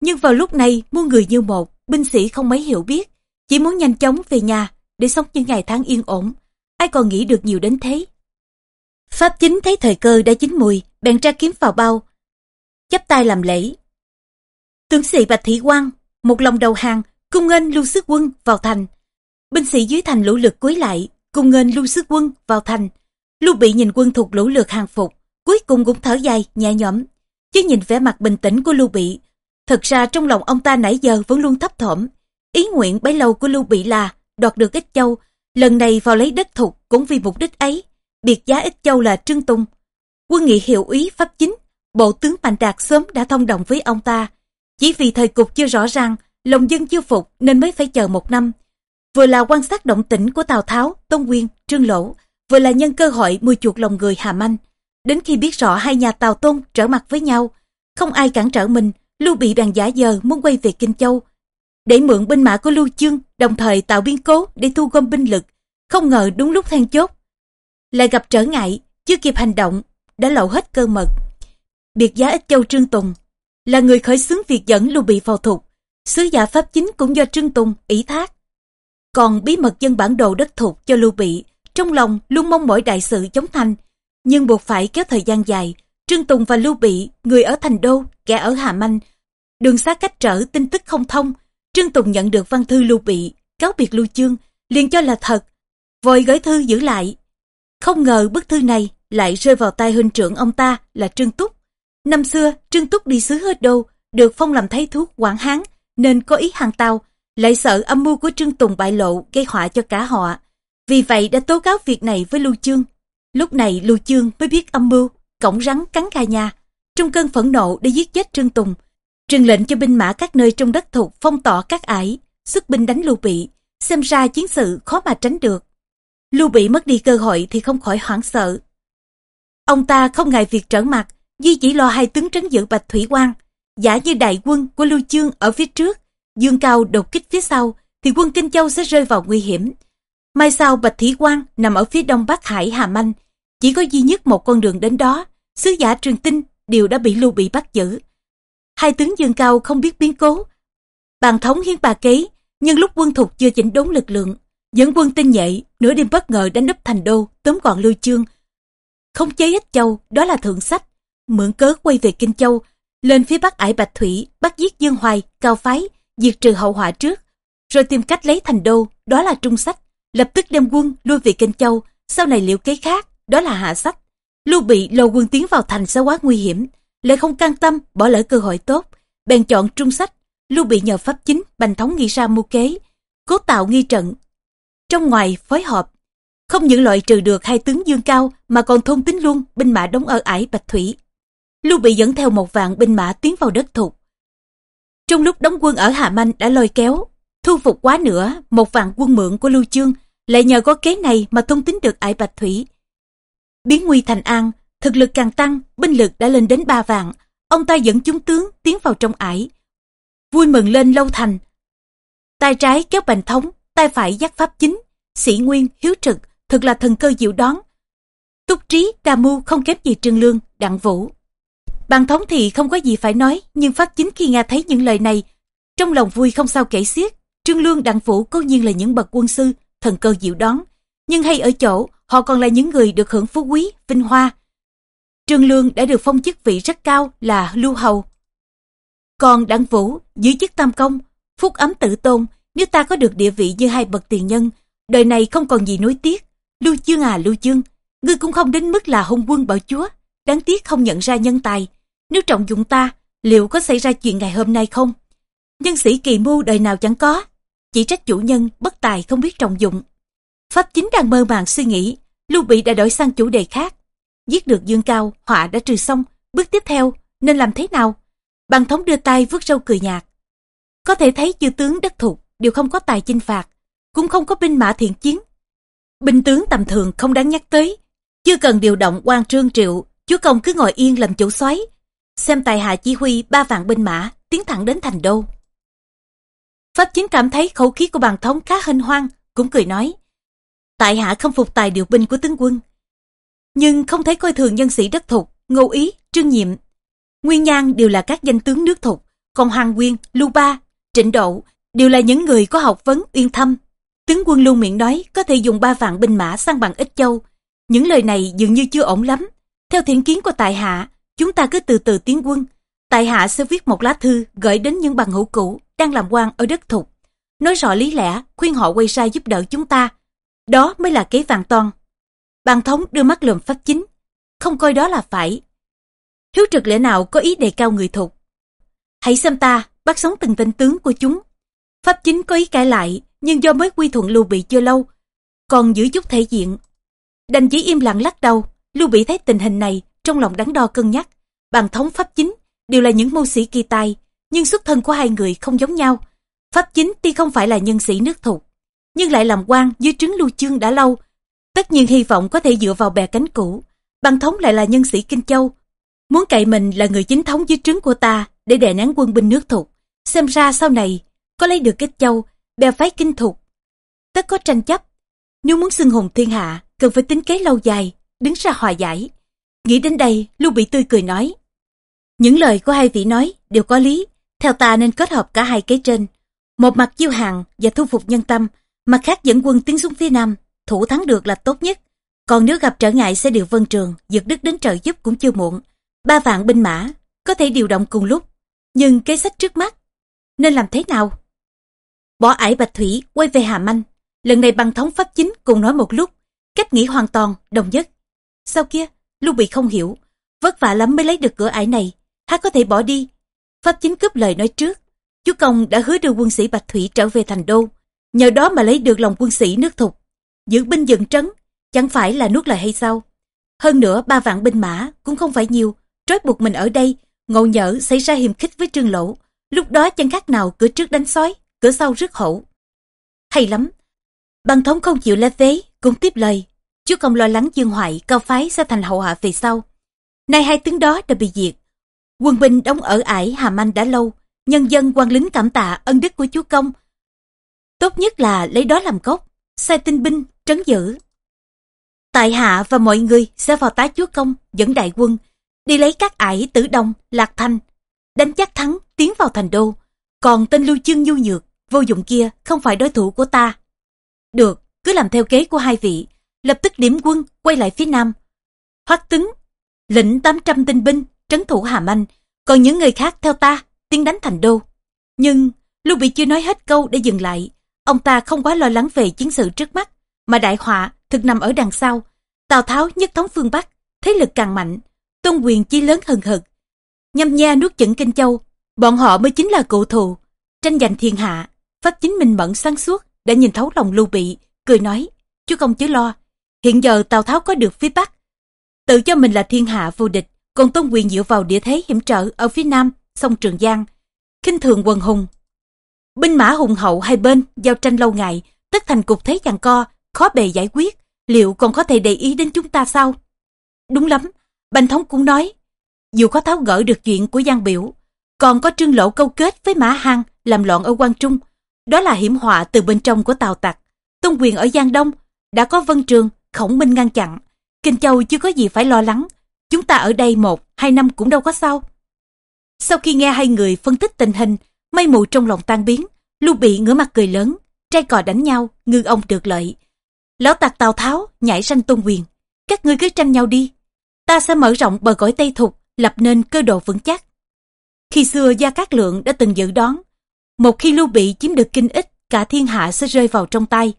Nhưng vào lúc này, muôn người như một, binh sĩ không mấy hiểu biết. Chỉ muốn nhanh chóng về nhà, để sống những ngày tháng yên ổn. Ai còn nghĩ được nhiều đến thế? Pháp chính thấy thời cơ đã chín mùi, bèn tra kiếm vào bao. chắp tay làm lễ. Tướng sĩ Bạch Thị Quang, một lòng đầu hàng, cung nghênh lưu sức quân vào thành. Binh sĩ dưới thành lũ lượt cúi lại, cung nghênh lưu sức quân vào thành. Lưu bị nhìn quân thuộc lũ lượt hàng phục, cuối cùng cũng thở dài, nhẹ nhõm. Chứ nhìn vẻ mặt bình tĩnh của Lưu Bị, thật ra trong lòng ông ta nãy giờ vẫn luôn thấp thỏm. Ý nguyện bấy lâu của Lưu Bị là đoạt được ít châu, lần này vào lấy đất thục cũng vì mục đích ấy. Biệt giá ít châu là Trương Tùng. Quân nghị hiệu úy pháp chính, bộ tướng Mạnh Đạt sớm đã thông đồng với ông ta. Chỉ vì thời cục chưa rõ ràng, lòng dân chưa phục nên mới phải chờ một năm vừa là quan sát động tĩnh của Tào Tháo, Tôn quyên, Trương Lỗ, vừa là nhân cơ hội mua chuộc lòng người Hà Manh. Đến khi biết rõ hai nhà Tào Tôn trở mặt với nhau, không ai cản trở mình, Lưu Bị bèn giả giờ muốn quay về Kinh Châu, để mượn binh mã của Lưu Chương, đồng thời tạo biên cố để thu gom binh lực. Không ngờ đúng lúc then chốt, lại gặp trở ngại, chưa kịp hành động, đã lộ hết cơ mật. Biệt giá Ích Châu Trương Tùng là người khởi xướng việc dẫn Lưu Bị vào thục, sứ giả pháp chính cũng do Trương Tùng ý thác. Còn bí mật dân bản đồ đất thuộc cho Lưu Bị, trong lòng luôn mong mỏi đại sự chống thành, nhưng buộc phải kéo thời gian dài. Trương Tùng và Lưu Bị, người ở Thành Đô, kẻ ở Hà Manh, đường xa cách trở tin tức không thông. Trương Tùng nhận được văn thư Lưu Bị, cáo biệt Lưu Chương, liền cho là thật, vội gửi thư giữ lại. Không ngờ bức thư này lại rơi vào tay huynh trưởng ông ta là Trương Túc. Năm xưa, Trương Túc đi xứ hết đô, được phong làm thái thuốc Quảng Hán, nên có ý hàng tàu, lại sợ âm mưu của Trương Tùng bại lộ gây họa cho cả họ. Vì vậy đã tố cáo việc này với Lưu Chương. Lúc này Lưu Chương mới biết âm mưu, cổng rắn cắn gà nhà. Trong cơn phẫn nộ để giết chết Trương Tùng, truyền lệnh cho binh mã các nơi trong đất thuộc phong tỏa các ải, xuất binh đánh Lưu Bị, xem ra chiến sự khó mà tránh được. Lưu Bị mất đi cơ hội thì không khỏi hoảng sợ. Ông ta không ngại việc trở mặt, duy chỉ lo hai tướng trấn giữ Bạch Thủy Quang, giả như đại quân của Lưu Chương ở phía trước, Dương Cao đột kích phía sau, thì quân Kinh Châu sẽ rơi vào nguy hiểm. Mai sau Bạch Thủy Quang nằm ở phía đông Bắc Hải Hà Manh, chỉ có duy nhất một con đường đến đó, sứ giả truyền tin đều đã bị Lưu Bị bắt giữ. Hai tướng Dương Cao không biết biến cố. Bàn thống hiến bà kế, nhưng lúc quân thục chưa chỉnh đốn lực lượng, dẫn quân tinh nhạy, nửa đêm bất ngờ đánh úp thành đô, tóm gọn Lưu Chương. Không chế ích châu, đó là thượng sách. Mượn cớ quay về Kinh Châu, lên phía bắc ải Bạch Thủy, bắt giết Dương Hoài, Cao Phái, diệt trừ hậu họa trước, rồi tìm cách lấy thành đô, đó là trung sách, lập tức đem quân lui về Kinh Châu, sau này liệu kế khác, đó là hạ sách. Lưu Bị lầu quân tiến vào thành sẽ quá nguy hiểm, lại không can tâm bỏ lỡ cơ hội tốt, bèn chọn trung sách. Lưu Bị nhờ pháp chính, bành thống nghĩ ra mưu kế, cố tạo nghi trận. Trong ngoài phối hợp, không những loại trừ được hai tướng dương cao mà còn thôn tính luôn binh mã đóng ở ải Bạch Thủy. Lưu Bị dẫn theo một vạn binh mã tiến vào đất thục. Trong lúc đóng quân ở Hà Manh đã lôi kéo, thu phục quá nữa một vạn quân mượn của Lưu Chương, lại nhờ có kế này mà thông tính được ải Bạch Thủy. Biến nguy thành an, thực lực càng tăng, binh lực đã lên đến ba vạn. Ông ta dẫn chúng tướng tiến vào trong ải. Vui mừng lên lâu thành. Tay trái kéo bành thống, tay phải giác pháp chính, sĩ nguyên, hiếu trực, thực là thần cơ diệu đoán. Túc trí, đa mưu không kém gì trương lương, đặng vũ. Bàn thống thì không có gì phải nói, nhưng pháp chính khi nghe thấy những lời này, trong lòng vui không sao kể xiết. Trương Lương Đặng Vũ cố nhiên là những bậc quân sư, thần cơ diệu đoán, nhưng hay ở chỗ họ còn là những người được hưởng phú quý, vinh hoa. Trương Lương đã được phong chức vị rất cao là Lưu Hầu. Còn Đặng Vũ giữ chức tam công, phúc ấm tự tôn, nếu ta có được địa vị như hai bậc tiền nhân, đời này không còn gì nối tiếc. Lưu Chương à Lưu Chương, ngươi cũng không đến mức là hôn quân bảo chúa, đáng tiếc không nhận ra nhân tài. Nếu trọng dụng ta, liệu có xảy ra chuyện ngày hôm nay không? Nhân sĩ kỳ mưu đời nào chẳng có, chỉ trách chủ nhân bất tài không biết trọng dụng. Pháp chính đang mơ màng suy nghĩ, Lưu Bị đã đổi sang chủ đề khác. Giết được Dương Cao, họa đã trừ xong, bước tiếp theo nên làm thế nào? Bằng thống đưa tay vứt râu cười nhạt. Có thể thấy chư tướng đất thuộc đều không có tài chinh phạt, cũng không có binh mã thiện chiến. Binh tướng tầm thường không đáng nhắc tới, chưa cần điều động quan trương triệu, chúa công cứ ngồi yên làm chủ soái xem tài hạ chỉ huy ba vạn binh mã tiến thẳng đến thành đô. Pháp chính cảm thấy khẩu khí của bàn thống khá hinh hoang, cũng cười nói. Tại hạ không phục tài điều binh của tướng quân. Nhưng không thấy coi thường nhân sĩ đất thục, ngô ý, trương nhiệm. Nguyên nhan đều là các danh tướng nước thục, còn Hoàng Nguyên, Lưu Ba, Trịnh Độ đều là những người có học vấn uyên thâm. Tướng quân luôn miệng nói có thể dùng ba vạn binh mã sang bằng ít châu. Những lời này dường như chưa ổn lắm. Theo thiện kiến của tại hạ, chúng ta cứ từ từ tiến quân. Tại hạ sẽ viết một lá thư gửi đến những bằng hữu cũ đang làm quan ở đất thục. Nói rõ lý lẽ, khuyên họ quay ra giúp đỡ chúng ta. Đó mới là kế vàng toan. Bàn thống đưa mắt lườm pháp chính. Không coi đó là phải. Hiếu trực lẽ nào có ý đề cao người thuộc. Hãy xem ta, bắt sống từng tên tướng của chúng. Pháp chính có ý cãi lại, nhưng do mới quy thuận Lưu Bị chưa lâu, còn giữ chút thể diện. Đành chỉ im lặng lắc đầu, Lưu Bị thấy tình hình này, trong lòng đắn đo cân nhắc. Bàn thống pháp chính đều là những mưu sĩ kỳ tài, nhưng xuất thân của hai người không giống nhau. Pháp chính tuy không phải là nhân sĩ nước thục, nhưng lại làm quan dưới trứng lưu chương đã lâu. Tất nhiên hy vọng có thể dựa vào bè cánh cũ. Bằng thống lại là nhân sĩ Kinh Châu. Muốn cậy mình là người chính thống dưới trứng của ta để đè nén quân binh nước thục. Xem ra sau này, có lấy được Kết Châu, bè phái kinh thục. Tất có tranh chấp. Nếu muốn xưng hùng thiên hạ, cần phải tính kế lâu dài, đứng ra hòa giải. Nghĩ đến đây, Lưu Bị tươi cười nói. Những lời của hai vị nói đều có lý, theo ta nên kết hợp cả hai kế trên. Một mặt chiêu hàng và thu phục nhân tâm, mặt khác dẫn quân tiến xuống phía nam, thủ thắng được là tốt nhất. Còn nếu gặp trở ngại sẽ điều vân trường, dược đức đến trợ giúp cũng chưa muộn. Ba vạn binh mã, có thể điều động cùng lúc. Nhưng kế sách trước mắt, nên làm thế nào? Bỏ ải Bạch Thủy, quay về Hà Manh. Lần này bằng thống pháp chính cùng nói một lúc, cách nghĩ hoàn toàn, đồng nhất. Sau kia, Lưu Bị không hiểu, vất vả lắm mới lấy được cửa ải này, há có thể bỏ đi. Pháp chính cướp lời nói trước, Chúa Công đã hứa đưa quân sĩ Bạch Thủy trở về thành đô, nhờ đó mà lấy được lòng quân sĩ nước thục. Giữ binh dựng trấn, chẳng phải là nuốt lời hay sao? Hơn nữa ba vạn binh mã cũng không phải nhiều, trói buộc mình ở đây, ngộ nhỡ xảy ra hiềm khích với trương lỗ. Lúc đó chẳng khác nào cửa trước đánh sói, cửa sau rước hổ. Hay lắm, băng thống không chịu lá vế, cũng tiếp lời. Chúa Công lo lắng dương hoại, cao phái sẽ thành hậu hạ về sau. Nay hai tướng đó đã bị diệt. Quân binh đóng ở ải Hàm Anh đã lâu, nhân dân quan lính cảm tạ ân đức của chúa công. Tốt nhất là lấy đó làm gốc, sai tinh binh, trấn giữ. Tại hạ và mọi người sẽ vào tá chúa công, dẫn đại quân, đi lấy các ải tử đông, lạc thanh, đánh chắc thắng, tiến vào thành đô. Còn tên lưu chương nhu nhược, vô dụng kia không phải đối thủ của ta. Được, cứ làm theo kế của hai vị, lập tức điểm quân quay lại phía nam. Hoắc tướng, lĩnh 800 tinh binh, trấn thủ Hàm Anh, còn những người khác theo ta tiến đánh thành đô. Nhưng Lưu Bị chưa nói hết câu để dừng lại. Ông ta không quá lo lắng về chiến sự trước mắt, mà đại họa thực nằm ở đằng sau. Tào Tháo nhất thống phương Bắc, thế lực càng mạnh, tôn quyền chi lớn hừng hực. Nhâm nha nuốt chửng Kinh Châu, bọn họ mới chính là cụ thù, tranh giành thiên hạ. Pháp chính minh mẫn sáng suốt, đã nhìn thấu lòng Lưu Bị, cười nói, chú công chứ lo, Hiện giờ Tào Tháo có được phía Bắc. Tự cho mình là thiên hạ vô địch, còn Tôn Quyền dựa vào địa thế hiểm trở ở phía Nam, sông Trường Giang. khinh thường quần hùng. Binh mã hùng hậu hai bên, giao tranh lâu ngày, tất thành cục thế giằng co, khó bề giải quyết. Liệu còn có thể để ý đến chúng ta sao? Đúng lắm, Bành Thống cũng nói, dù có tháo gỡ được chuyện của Giang Biểu, còn có trương lộ câu kết với Mã Hăng làm loạn ở quan Trung. Đó là hiểm họa từ bên trong của Tào Tặc. Tôn quyền ở Giang Đông đã có Vân Trường, Khổng Minh ngăn chặn. Kinh Châu chưa có gì phải lo lắng. Chúng ta ở đây một, hai năm cũng đâu có sao. Sau khi nghe hai người phân tích tình hình, mây mù trong lòng tan biến, Lưu Bị ngửa mặt cười lớn, trai cò đánh nhau, ngư ông được lợi. Lão tặc Tào Tháo nhảy sanh Tôn quyền, các ngươi cứ tranh nhau đi. Ta sẽ mở rộng bờ cõi Tây Thục, lập nên cơ đồ vững chắc. Khi xưa Gia Cát Lượng đã từng dự đoán, một khi Lưu Bị chiếm được kinh ích, cả thiên hạ sẽ rơi vào trong tay.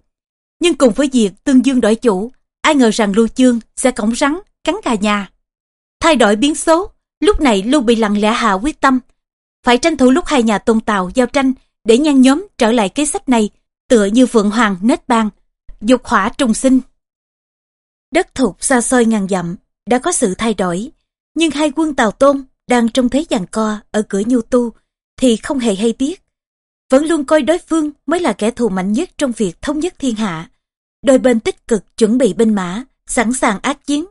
Nhưng cùng với việc tương dương đổi chủ, ai ngờ rằng Lưu Chương sẽ cổng rắn, cắn gà nhà. Thay đổi biến số, lúc này Lưu Bị lặng lẽ hạ quyết tâm, phải tranh thủ lúc hai nhà tôn tàu giao tranh để nhan nhóm trở lại kế sách này, tựa như vượng hoàng nết bang, dục hỏa trùng sinh. Đất thục xa xôi ngàn dặm, đã có sự thay đổi, nhưng hai quân Tàu Tôn đang trong thế giằng co ở cửa nhu tu thì không hề hay biết. Vẫn luôn coi đối phương mới là kẻ thù mạnh nhất trong việc thống nhất thiên hạ. Đôi bên tích cực chuẩn bị binh mã, sẵn sàng ác chiến.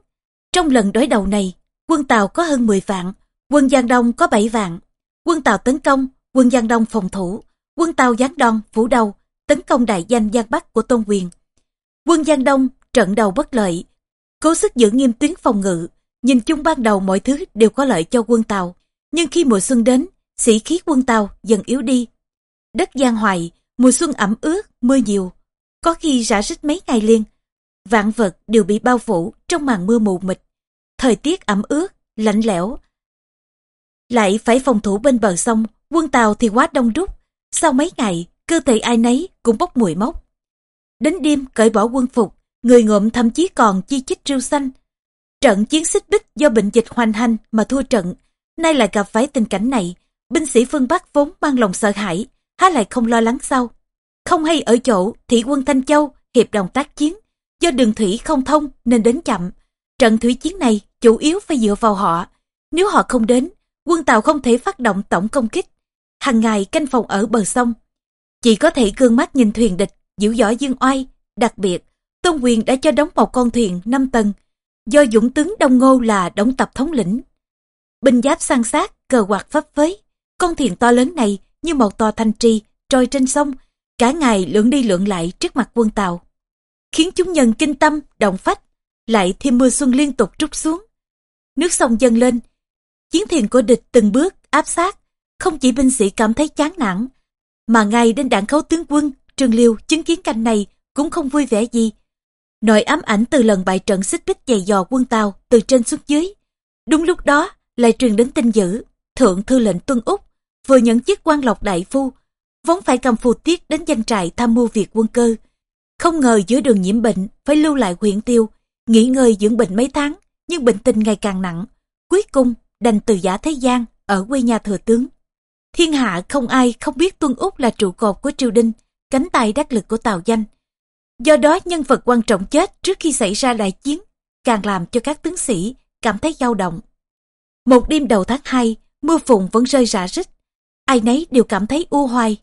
Trong lần đối đầu này, quân Tàu có hơn 10 vạn, quân Giang Đông có 7 vạn. Quân Tàu tấn công, quân Giang Đông phòng thủ, quân Tàu giáng đòn, phủ đầu, tấn công đại danh Giang Bắc của Tôn Quyền. Quân Giang Đông trận đầu bất lợi, cố sức giữ nghiêm tuyến phòng ngự, Nhìn chung ban đầu mọi thứ đều có lợi cho quân Tàu, nhưng khi mùa xuân đến, sĩ khí quân Tàu dần yếu đi. Đất giang hoài, mùa xuân ẩm ướt, mưa nhiều, có khi rã rít mấy ngày liền. Vạn vật đều bị bao phủ trong màn mưa mù mịt. Thời tiết ẩm ướt, lạnh lẽo. Lại phải phòng thủ bên bờ sông, quân Tàu thì quá đông đúc. Sau mấy ngày, cơ thể ai nấy cũng bốc mùi mốc. Đến đêm cởi bỏ quân phục, người ngộm thậm chí còn chi chích rêu xanh, Trận chiến xích bích do bệnh dịch hoành hành mà thua trận, nay lại gặp phải tình cảnh này, binh sĩ phương Bắc vốn mang lòng sợ hãi, há lại không lo lắng sau. Không hay ở chỗ thị quân Thanh Châu hiệp đồng tác chiến, do đường thủy không thông nên đến chậm. Trận thủy chiến này chủ yếu phải dựa vào họ, nếu họ không đến, quân Tàu không thể phát động tổng công kích. Hàng ngày canh phòng ở bờ sông, chỉ có thể gương mắt nhìn thuyền địch, dữ dõi dương oai. Đặc biệt, Tôn Quyền đã cho đóng một con thuyền 5 tầng, do dũng tướng Đông Ngô là đóng tập thống lĩnh. Binh giáp sang sát, cờ quạt phấp phới, con thuyền to lớn này như một tòa thanh trì trôi trên sông, cả ngày lượn đi lượn lại trước mặt quân Tàu. Khiến chúng nhân kinh tâm, động phách, lại thêm mưa xuân liên tục trút xuống. Nước sông dâng lên, chiến thuyền của địch từng bước áp sát, không chỉ binh sĩ cảm thấy chán nản, mà ngay đến đảng khấu tướng quân, Trương Liêu chứng kiến cảnh này cũng không vui vẻ gì, Nội ám ảnh từ lần bại trận xích bích dày dò quân Tàu từ trên xuống dưới. Đúng lúc đó, lại truyền đến tin dữ, Thượng Thư lệnh Tuân Úc vừa nhận chức quan lộc đại phu, vốn phải cầm phù tiết đến danh trại tham mưu việc quân cơ. Không ngờ giữa đường nhiễm bệnh, phải lưu lại huyện tiêu, nghỉ ngơi dưỡng bệnh mấy tháng, nhưng bệnh tình ngày càng nặng. Cuối cùng, đành từ giả thế gian, ở quê nhà thừa tướng. Thiên hạ không ai không biết Tuân Úc là trụ cột của triều đình, cánh tay đắc lực của Tào Danh. Do đó nhân vật quan trọng chết trước khi xảy ra đại chiến, càng làm cho các tướng sĩ cảm thấy dao động. Một đêm đầu tháng 2, mưa phùn vẫn rơi rả rích, ai nấy đều cảm thấy u hoài.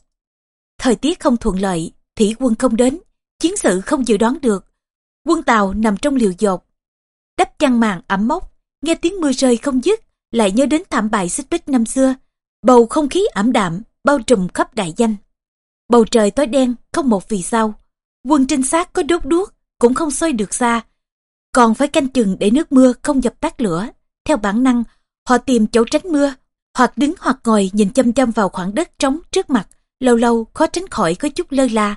Thời tiết không thuận lợi, thủy quân không đến, chiến sự không dự đoán được. Quân Tàu nằm trong liều dột, đắp chăn màn ẩm mốc, nghe tiếng mưa rơi không dứt, lại nhớ đến thảm bại xích bích năm xưa. Bầu không khí ảm đạm, bao trùm khắp đại danh. Bầu trời tối đen, không một vì sao. Quân trinh sát có đốt đuốc, cũng không soi được xa. Còn phải canh chừng để nước mưa không dập tắt lửa. Theo bản năng, họ tìm chỗ tránh mưa, hoặc đứng hoặc ngồi nhìn chăm chăm vào khoảng đất trống trước mặt, lâu lâu khó tránh khỏi có chút lơ là.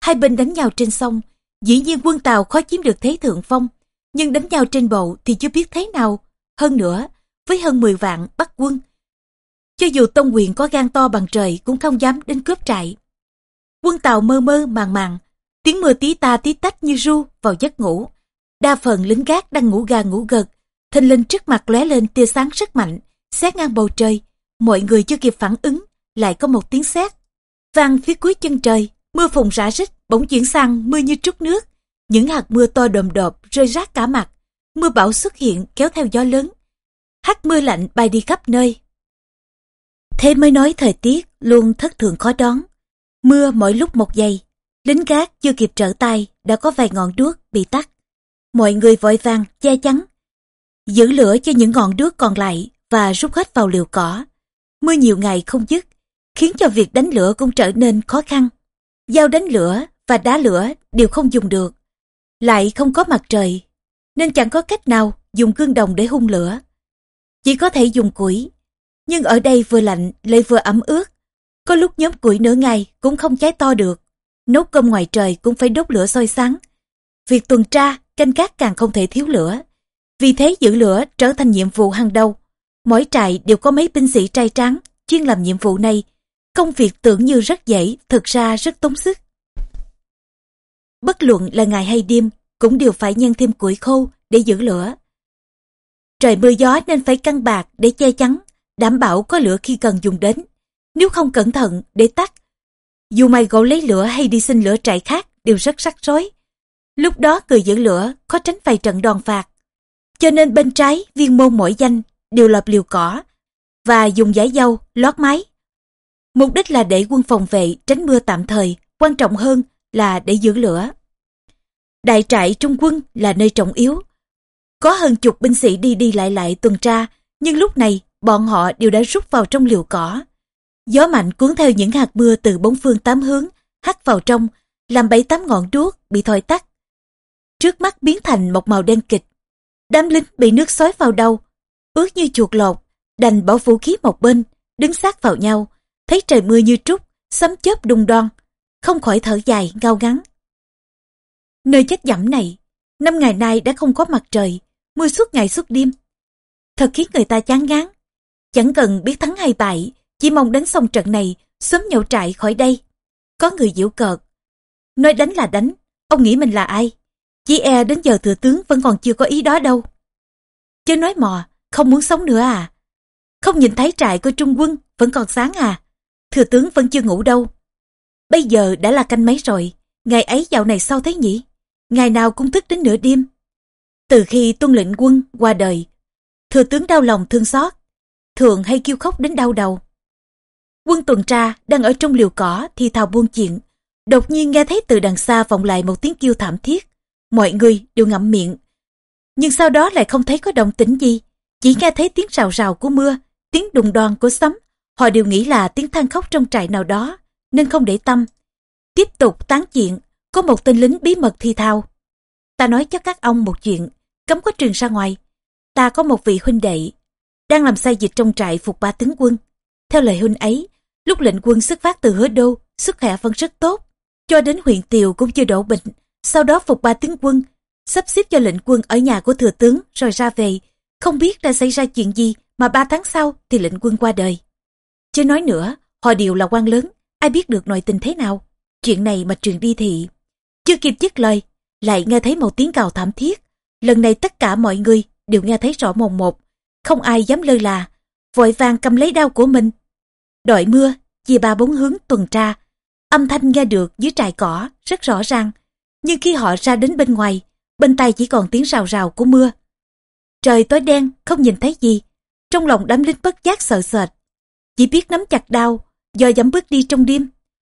Hai bên đánh nhau trên sông, dĩ nhiên quân Tàu khó chiếm được thế thượng phong, nhưng đánh nhau trên bộ thì chưa biết thế nào. Hơn nữa, với hơn 10 vạn bắt quân, cho dù Tông quyền có gan to bằng trời cũng không dám đến cướp trại. Quân Tàu mơ mơ màng màng, Tiếng mưa tí ta tí tách như ru vào giấc ngủ. Đa phần lính gác đang ngủ gà ngủ gật. Thình linh trước mặt lóe lên tia sáng rất mạnh, xét ngang bầu trời. Mọi người chưa kịp phản ứng, lại có một tiếng sét vang phía cuối chân trời. Mưa phùng rã rít, bỗng chuyển sang mưa như trút nước. những hạt mưa to đồm đột rơi rác cả mặt, mưa bão xuất hiện kéo theo gió lớn. Hắt mưa lạnh bay đi khắp nơi. Thế mới nói thời tiết luôn thất thường khó đón. Mưa mỗi lúc một giây, lính gác chưa kịp trở tay đã có vài ngọn đuốc bị tắt. Mọi người vội vàng che chắn, giữ lửa cho những ngọn đuốc còn lại và rút hết vào liều cỏ. Mưa nhiều ngày không dứt, khiến cho việc đánh lửa cũng trở nên khó khăn. Dao đánh lửa và đá lửa đều không dùng được. Lại không có mặt trời, nên chẳng có cách nào dùng cương đồng để hung lửa. Chỉ có thể dùng củi. Nhưng ở đây vừa lạnh lại vừa ẩm ướt. Có lúc nhóm củi nửa ngày cũng không cháy to được. Nấu cơm ngoài trời cũng phải đốt lửa soi sáng. Việc tuần tra, canh gác càng không thể thiếu lửa. Vì thế giữ lửa trở thành nhiệm vụ hàng đầu. Mỗi trại đều có mấy binh sĩ trai trắng chuyên làm nhiệm vụ này. Công việc tưởng như rất dễ, thực ra rất tốn sức. Bất luận là ngày hay đêm, cũng đều phải nhân thêm củi khô để giữ lửa. Trời mưa gió nên phải căng bạc để che chắn, đảm bảo có lửa khi cần dùng đến. Nếu không cẩn thận để tắt, dù mày gỗ lấy lửa hay đi xin lửa trại khác đều rất rắc rối. Lúc đó người giữ lửa khó tránh vài trận đòn phạt. Cho nên bên trái viên môn mỗi danh đều lập liều cỏ và dùng giải dâu lót máy. Mục đích là để quân phòng vệ tránh mưa tạm thời, quan trọng hơn là để giữ lửa. Đại trại trung quân là nơi trọng yếu. Có hơn chục binh sĩ đi đi lại lại tuần tra, nhưng lúc này bọn họ đều đã rút vào trong liều cỏ. Gió mạnh cuốn theo những hạt mưa từ bốn phương tám hướng, hắt vào trong, làm bảy tám ngọn đuốc bị thổi tắt. Trước mắt biến thành một màu đen kịch. Đám lính bị nước xói vào đầu, ướt như chuột lột, đành bỏ vũ khí một bên, đứng sát vào nhau, thấy trời mưa như trút, sấm chớp đung đoan, không khỏi thở dài, ngao ngắn. Nơi chết dẫm này, năm ngày nay đã không có mặt trời, mưa suốt ngày suốt đêm. Thật khiến người ta chán ngán. Chẳng cần biết thắng hay bại, chỉ mong đánh xong trận này, sớm nhậu trại khỏi đây. Có người giễu cợt. Nói đánh là đánh, ông nghĩ mình là ai? Chỉ e đến giờ thừa tướng vẫn còn chưa có ý đó đâu. Chứ nói mò, không muốn sống nữa à? Không nhìn thấy trại của trung quân vẫn còn sáng à? Thừa tướng vẫn chưa ngủ đâu. Bây giờ đã là canh mấy rồi, ngày ấy dạo này sao thế nhỉ? Ngày nào cũng thức đến nửa đêm. Từ khi tuân lệnh quân qua đời, thừa tướng đau lòng thương xót, thường hay kêu khóc đến đau đầu. Quân tuần tra đang ở trong liều cỏ thì thào buông chuyện, đột nhiên nghe thấy từ đằng xa vọng lại một tiếng kêu thảm thiết. Mọi người đều ngậm miệng. Nhưng sau đó lại không thấy có động tĩnh gì, chỉ nghe thấy tiếng rào rào của mưa, tiếng đùng đoan của sấm. Họ đều nghĩ là tiếng than khóc trong trại nào đó, nên không để tâm. Tiếp tục tán chuyện, có một tên lính bí mật thi thao. Ta nói cho các ông một chuyện, cấm có truyền ra ngoài. Ta có một vị huynh đệ, đang làm sai dịch trong trại phục ba tướng quân. Theo lời huynh ấy, lúc lệnh quân xuất phát từ hứa đô, sức khỏe vẫn rất tốt. Cho đến huyện Tiều cũng chưa đổ bệnh. Sau đó phục ba tướng quân, sắp xếp cho lệnh quân ở nhà của thừa tướng rồi ra về. Không biết đã xảy ra chuyện gì mà ba tháng sau thì lệnh quân qua đời. Chứ nói nữa, họ đều là quan lớn, ai biết được nội tình thế nào. Chuyện này mà truyền đi thì... Chưa kịp dứt lời, lại nghe thấy một tiếng cào thảm thiết. Lần này tất cả mọi người đều nghe thấy rõ mồn một. Không ai dám lơ là, vội vàng cầm lấy đao của mình. Đội mưa, chia ba bốn hướng tuần tra. Âm thanh nghe được dưới trại cỏ rất rõ ràng. Nhưng khi họ ra đến bên ngoài, bên tay chỉ còn tiếng rào rào của mưa. Trời tối đen, không nhìn thấy gì. Trong lòng đám lính bất giác sợ sệt. Chỉ biết nắm chặt đao, do dám bước đi trong đêm.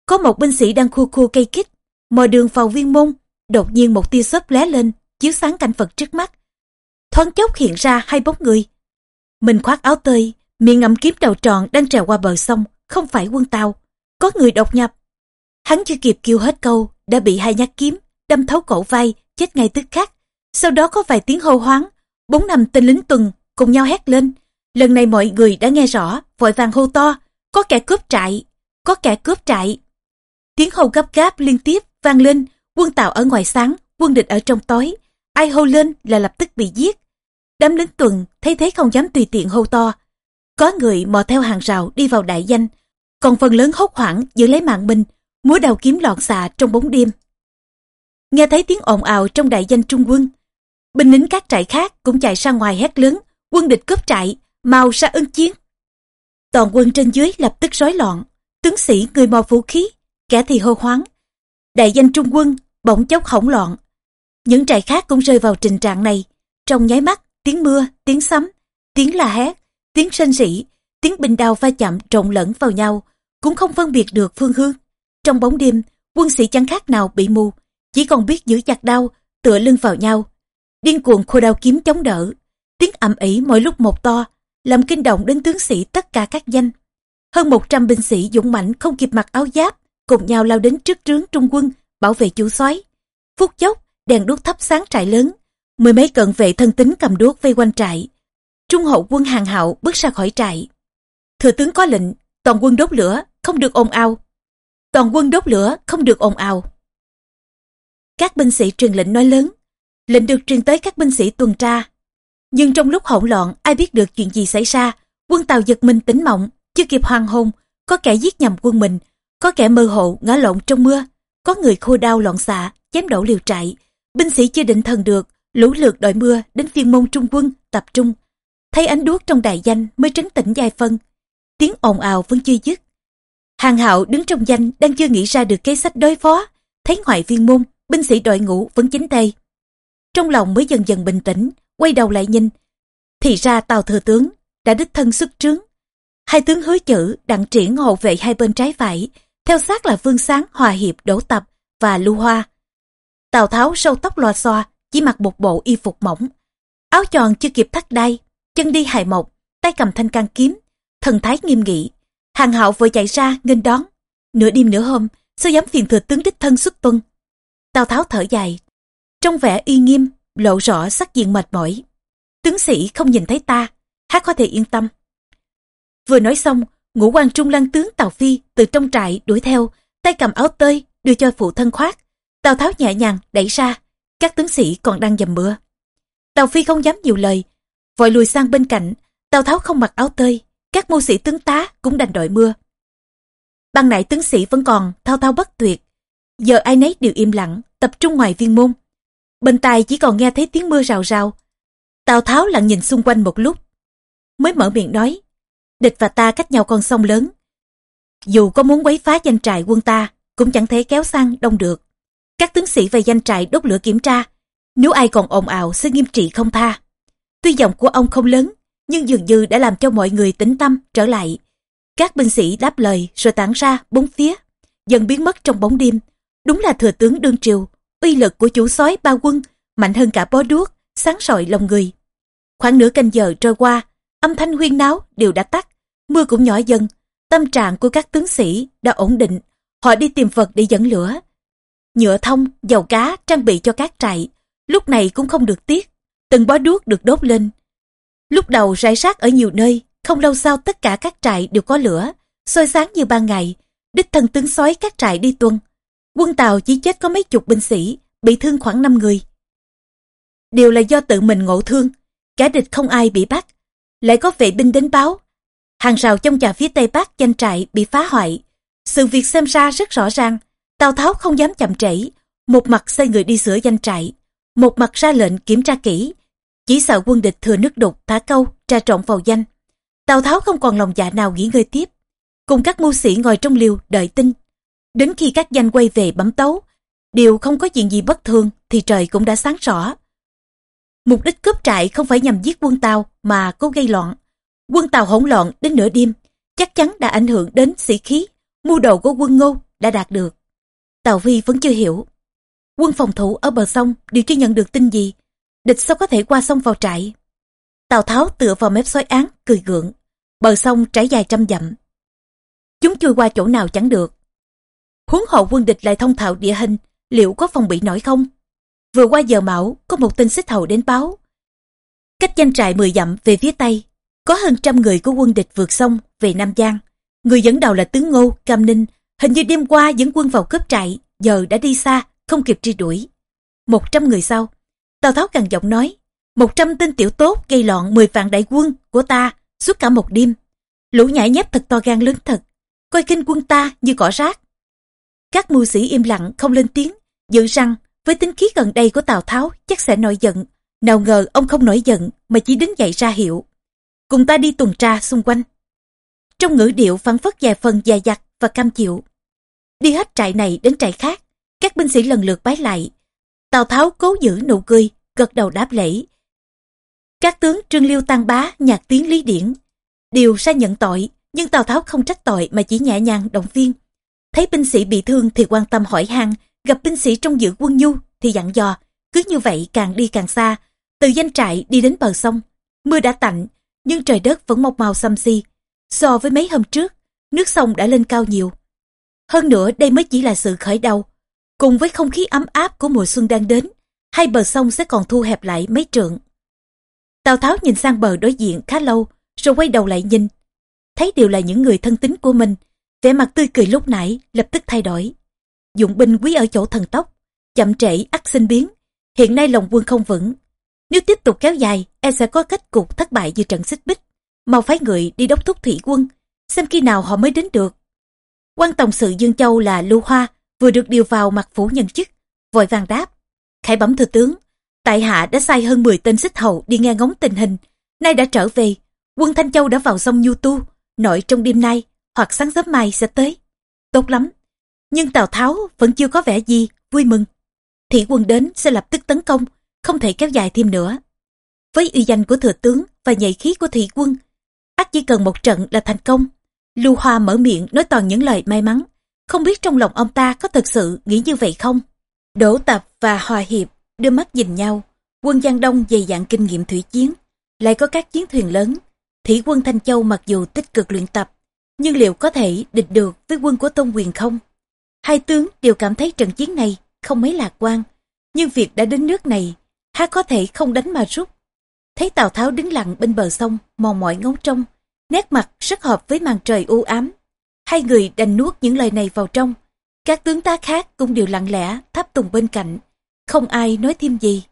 Có một binh sĩ đang khu khu cây kích, mò đường vào viên môn, đột nhiên một tia sớp lóe lên, chiếu sáng cảnh vật trước mắt. Thoáng chốc hiện ra hai bóng người. Mình khoác áo tơi, miệng ngậm kiếm đầu tròn đang trèo qua bờ sông, không phải quân tàu. Có người đột nhập. Hắn chưa kịp kêu hết câu, đã bị hai nhát kiếm, đâm thấu cổ vai, chết ngay tức khắc. Sau đó có vài tiếng hô hoáng, bốn năm tên lính tuần cùng nhau hét lên. Lần này mọi người đã nghe rõ, vội vàng hô to, có kẻ cướp trại, có kẻ cướp trại. Tiếng hô gấp gáp liên tiếp vang lên, quân tàu ở ngoài sáng, quân địch ở trong tối. Ai hô lên là lập tức bị giết. Đám lính tuần thấy thế không dám tùy tiện hô to. Có người mò theo hàng rào đi vào đại danh, còn phần lớn hốt hoảng giữ lấy mạng mình, múa đầu kiếm lọt xạ trong bóng đêm. Nghe thấy tiếng ồn ào trong đại danh trung quân, binh lính các trại khác cũng chạy ra ngoài hét lớn, quân địch cướp trại, mau ra ứng chiến. Toàn quân trên dưới lập tức rối loạn, tướng sĩ người mò vũ khí, kẻ thì hô hoáng. Đại danh trung quân bỗng chốc hỗn loạn. Những trại khác cũng rơi vào tình trạng này. Trong nháy mắt, tiếng mưa, tiếng sấm, tiếng la hét, tiếng sân sĩ, tiếng bình đào va chạm trộn lẫn vào nhau, cũng không phân biệt được phương hướng. Trong bóng đêm, quân sĩ chẳng khác nào bị mù, chỉ còn biết giữ chặt đau tựa lưng vào nhau. Điên cuồng khô đao kiếm chống đỡ, tiếng ầm ĩ mỗi lúc một to, làm kinh động đến tướng sĩ tất cả các danh. Hơn 100 binh sĩ dũng mãnh không kịp mặc áo giáp, cùng nhau lao đến trước trướng trung quân, bảo vệ chủ soái. Phút chốc, đèn đuốc thắp sáng trại lớn, mười mấy cận vệ thân tín cầm đuốc vây quanh trại. Trung hậu quân hàng hạo bước ra khỏi trại. Thừa tướng có lệnh, toàn quân đốt lửa, không được ồn ào. Toàn quân đốt lửa, không được ồn ào. Các binh sĩ truyền lệnh nói lớn, lệnh được truyền tới các binh sĩ tuần tra. Nhưng trong lúc hỗn loạn, ai biết được chuyện gì xảy ra, quân Tàu giật mình tỉnh mộng, chưa kịp hoàng hôn, có kẻ giết nhầm quân mình, có kẻ mơ hồ ngã lộn trong mưa, có người khô đau loạn xạ, chém đổ liều trại. Binh sĩ chưa định thần được, lũ lượt đội mưa đến phiên môn trung quân, tập trung. Thấy ánh đuốc trong đại danh mới trấn tĩnh dài phân. Tiếng ồn ào vẫn chưa dứt. Hàng hạo đứng trong danh đang chưa nghĩ ra được kế sách đối phó. Thấy ngoại viên môn, binh sĩ đội ngũ vẫn chính tay. Trong lòng mới dần dần bình tĩnh, quay đầu lại nhìn. Thì ra tàu thừa tướng đã đích thân xuất trướng. Hai tướng hứa chữ đặng triển hộ vệ hai bên trái phải, theo sát là Vương Sáng, Hòa Hiệp, Đỗ Tập và Lưu Hoa. Tào Tháo sâu tóc loa xoa, chỉ mặc một bộ y phục mỏng. Áo tròn chưa kịp thắt đai, chân đi hài mộc, tay cầm thanh can kiếm, thần thái nghiêm nghị. Hàng hạo vừa chạy ra nghênh đón. Nửa đêm nửa hôm, sao dám phiền thừa tướng đích thân xuất tuân. Tào Tháo thở dài. Trong vẻ uy nghiêm, lộ rõ sắc diện mệt mỏi. Tướng sĩ không nhìn thấy ta, hát có thể yên tâm. Vừa nói xong, ngũ quan trung lăng tướng Tào Phi từ trong trại đuổi theo, tay cầm áo tơi, đưa cho phụ thân khoác. Tào Tháo nhẹ nhàng đẩy ra, các tướng sĩ còn đang dầm mưa. Tào Phi không dám nhiều lời, vội lùi sang bên cạnh, Tào Tháo không mặc áo tơi, các mưu sĩ tướng tá cũng đành đội mưa. Ban nãy tướng sĩ vẫn còn thao thao bất tuyệt, giờ ai nấy đều im lặng, tập trung ngoài viên môn. Bên tai chỉ còn nghe thấy tiếng mưa rào rào. Tào Tháo lặng nhìn xung quanh một lúc, mới mở miệng nói, địch và ta cách nhau con sông lớn. Dù có muốn quấy phá danh trại quân ta, cũng chẳng thể kéo sang đông được. Các tướng sĩ về danh trại đốt lửa kiểm tra, nếu ai còn ồn ào sẽ nghiêm trị không tha. Tuy giọng của ông không lớn, nhưng dường như đã làm cho mọi người tĩnh tâm trở lại. Các binh sĩ đáp lời rồi tản ra bốn phía, dần biến mất trong bóng đêm. Đúng là thừa tướng đương triều, uy lực của chủ soái ba quân mạnh hơn cả bó đuốc, sáng sọi lòng người. Khoảng nửa canh giờ trôi qua, âm thanh huyên náo đều đã tắt, mưa cũng nhỏ dần. Tâm trạng của các tướng sĩ đã ổn định, họ đi tìm vật để dẫn lửa. Nhựa thông, dầu cá trang bị cho các trại, lúc này cũng không được tiếc. Từng bó đuốc được đốt lên. Lúc đầu rải rác ở nhiều nơi, không lâu sau tất cả các trại đều có lửa, soi sáng như ban ngày. Đích thân tướng sói các trại đi tuân. Quân Tàu chỉ chết có mấy chục binh sĩ, bị thương khoảng 5 người. Đều là do tự mình ngộ thương, cả địch không ai bị bắt. Lại có vệ binh đến báo, hàng rào trong trà phía tây bắc danh trại bị phá hoại. Sự việc xem ra rất rõ ràng, Tào Tháo không dám chậm trễ, một mặt xây người đi sửa danh trại, một mặt ra lệnh kiểm tra kỹ, chỉ sợ quân địch thừa nước đục thả câu tra trộn vào danh. Tào Tháo không còn lòng dạ nào nghỉ ngơi tiếp, cùng các mưu sĩ ngồi trong liều đợi tin. Đến khi các danh quay về bấm tấu, điều không có chuyện gì bất thường thì trời cũng đã sáng rõ. Mục đích cướp trại không phải nhằm giết quân Tàu mà cố gây loạn. Quân Tàu hỗn loạn đến nửa đêm, chắc chắn đã ảnh hưởng đến sĩ khí, mưu đồ của quân Ngô đã đạt được. Tào Vi vẫn chưa hiểu. Quân phòng thủ ở bờ sông đều chưa nhận được tin gì. Địch sao có thể qua sông vào trại. Tào Tháo tựa vào mép xoáy án, cười gượng. Bờ sông trải dài trăm dặm. Chúng chui qua chỗ nào chẳng được. Huống hộ quân địch lại thông thạo địa hình, liệu có phòng bị nổi không? Vừa qua giờ mão, có một tên xích hầu đến báo. Cách danh trại 10 dặm về phía tây, có hơn trăm người của quân địch vượt sông về Nam Giang. Người dẫn đầu là tướng Ngô, Cam Ninh, hình như đêm qua dẫn quân vào cướp trại, giờ đã đi xa, không kịp truy đuổi. Một trăm người sau, Tào Tháo càng giọng nói, một trăm tên tiểu tốt gây loạn mười vạn đại quân của ta suốt cả một đêm. Lũ nhảy nhép thật to gan lớn thật, coi kinh quân ta như cỏ rác. Các mưu sĩ im lặng không lên tiếng, dự rằng với tính khí gần đây của Tào Tháo chắc sẽ nổi giận. Nào ngờ ông không nổi giận mà chỉ đứng dậy ra hiệu. Cùng ta đi tuần tra xung quanh. Trong ngữ điệu phản phất dài phần dài dặt và cam chịu. Đi hết trại này đến trại khác, các binh sĩ lần lượt bái lại. Tào Tháo cố giữ nụ cười, gật đầu đáp lễ. Các tướng Trương Liêu Tăng Bá, nhạc tiếng Lý Điển, đều sai nhận tội, nhưng Tào Tháo không trách tội mà chỉ nhẹ nhàng động viên. Thấy binh sĩ bị thương thì quan tâm hỏi han, gặp binh sĩ trong giữ quân nhu thì dặn dò, cứ như vậy càng đi càng xa, từ danh trại đi đến bờ sông. Mưa đã tạnh, nhưng trời đất vẫn mọc màu xăm xi. So với mấy hôm trước, nước sông đã lên cao nhiều. Hơn nữa đây mới chỉ là sự khởi đầu. Cùng với không khí ấm áp của mùa xuân đang đến, hai bờ sông sẽ còn thu hẹp lại mấy trượng. Tào Tháo nhìn sang bờ đối diện khá lâu, rồi quay đầu lại nhìn. Thấy đều là những người thân tín của mình, vẻ mặt tươi cười lúc nãy lập tức thay đổi. Dụng binh quý ở chỗ thần tốc, chậm trễ ắt sinh biến. Hiện nay lòng quân không vững. Nếu tiếp tục kéo dài, e sẽ có kết cục thất bại như trận xích bích. Mau phái người đi đốc thúc thủy quân, xem khi nào họ mới đến được quan tổng sự Dương Châu là Lưu Hoa, vừa được điều vào mặt phủ nhân chức, vội vàng đáp. Khải bẩm thừa tướng, tại hạ đã sai hơn 10 tên xích hầu đi nghe ngóng tình hình, nay đã trở về, quân Thanh Châu đã vào sông Nhu Tu, nội trong đêm nay hoặc sáng sớm mai sẽ tới. Tốt lắm, nhưng Tào Tháo vẫn chưa có vẻ gì vui mừng. Thị quân đến sẽ lập tức tấn công, không thể kéo dài thêm nữa. Với uy danh của thừa tướng và nhạy khí của thị quân, ắt chỉ cần một trận là thành công. Lưu Hoa mở miệng nói toàn những lời may mắn, không biết trong lòng ông ta có thật sự nghĩ như vậy không? Đỗ Tập và Hòa Hiệp đưa mắt nhìn nhau, quân Giang Đông dày dặn kinh nghiệm thủy chiến, lại có các chiến thuyền lớn. Thủy quân Thanh Châu mặc dù tích cực luyện tập, nhưng liệu có thể địch được với quân của Tôn Quyền không? Hai tướng đều cảm thấy trận chiến này không mấy lạc quan, nhưng việc đã đến nước này, há có thể không đánh mà rút. Thấy Tào Tháo đứng lặng bên bờ sông, mò mỏi ngóng trông, nét mặt rất hợp với màn trời u ám. Hai người đành nuốt những lời này vào trong. Các tướng tá khác cũng đều lặng lẽ tháp tùng bên cạnh, không ai nói thêm gì.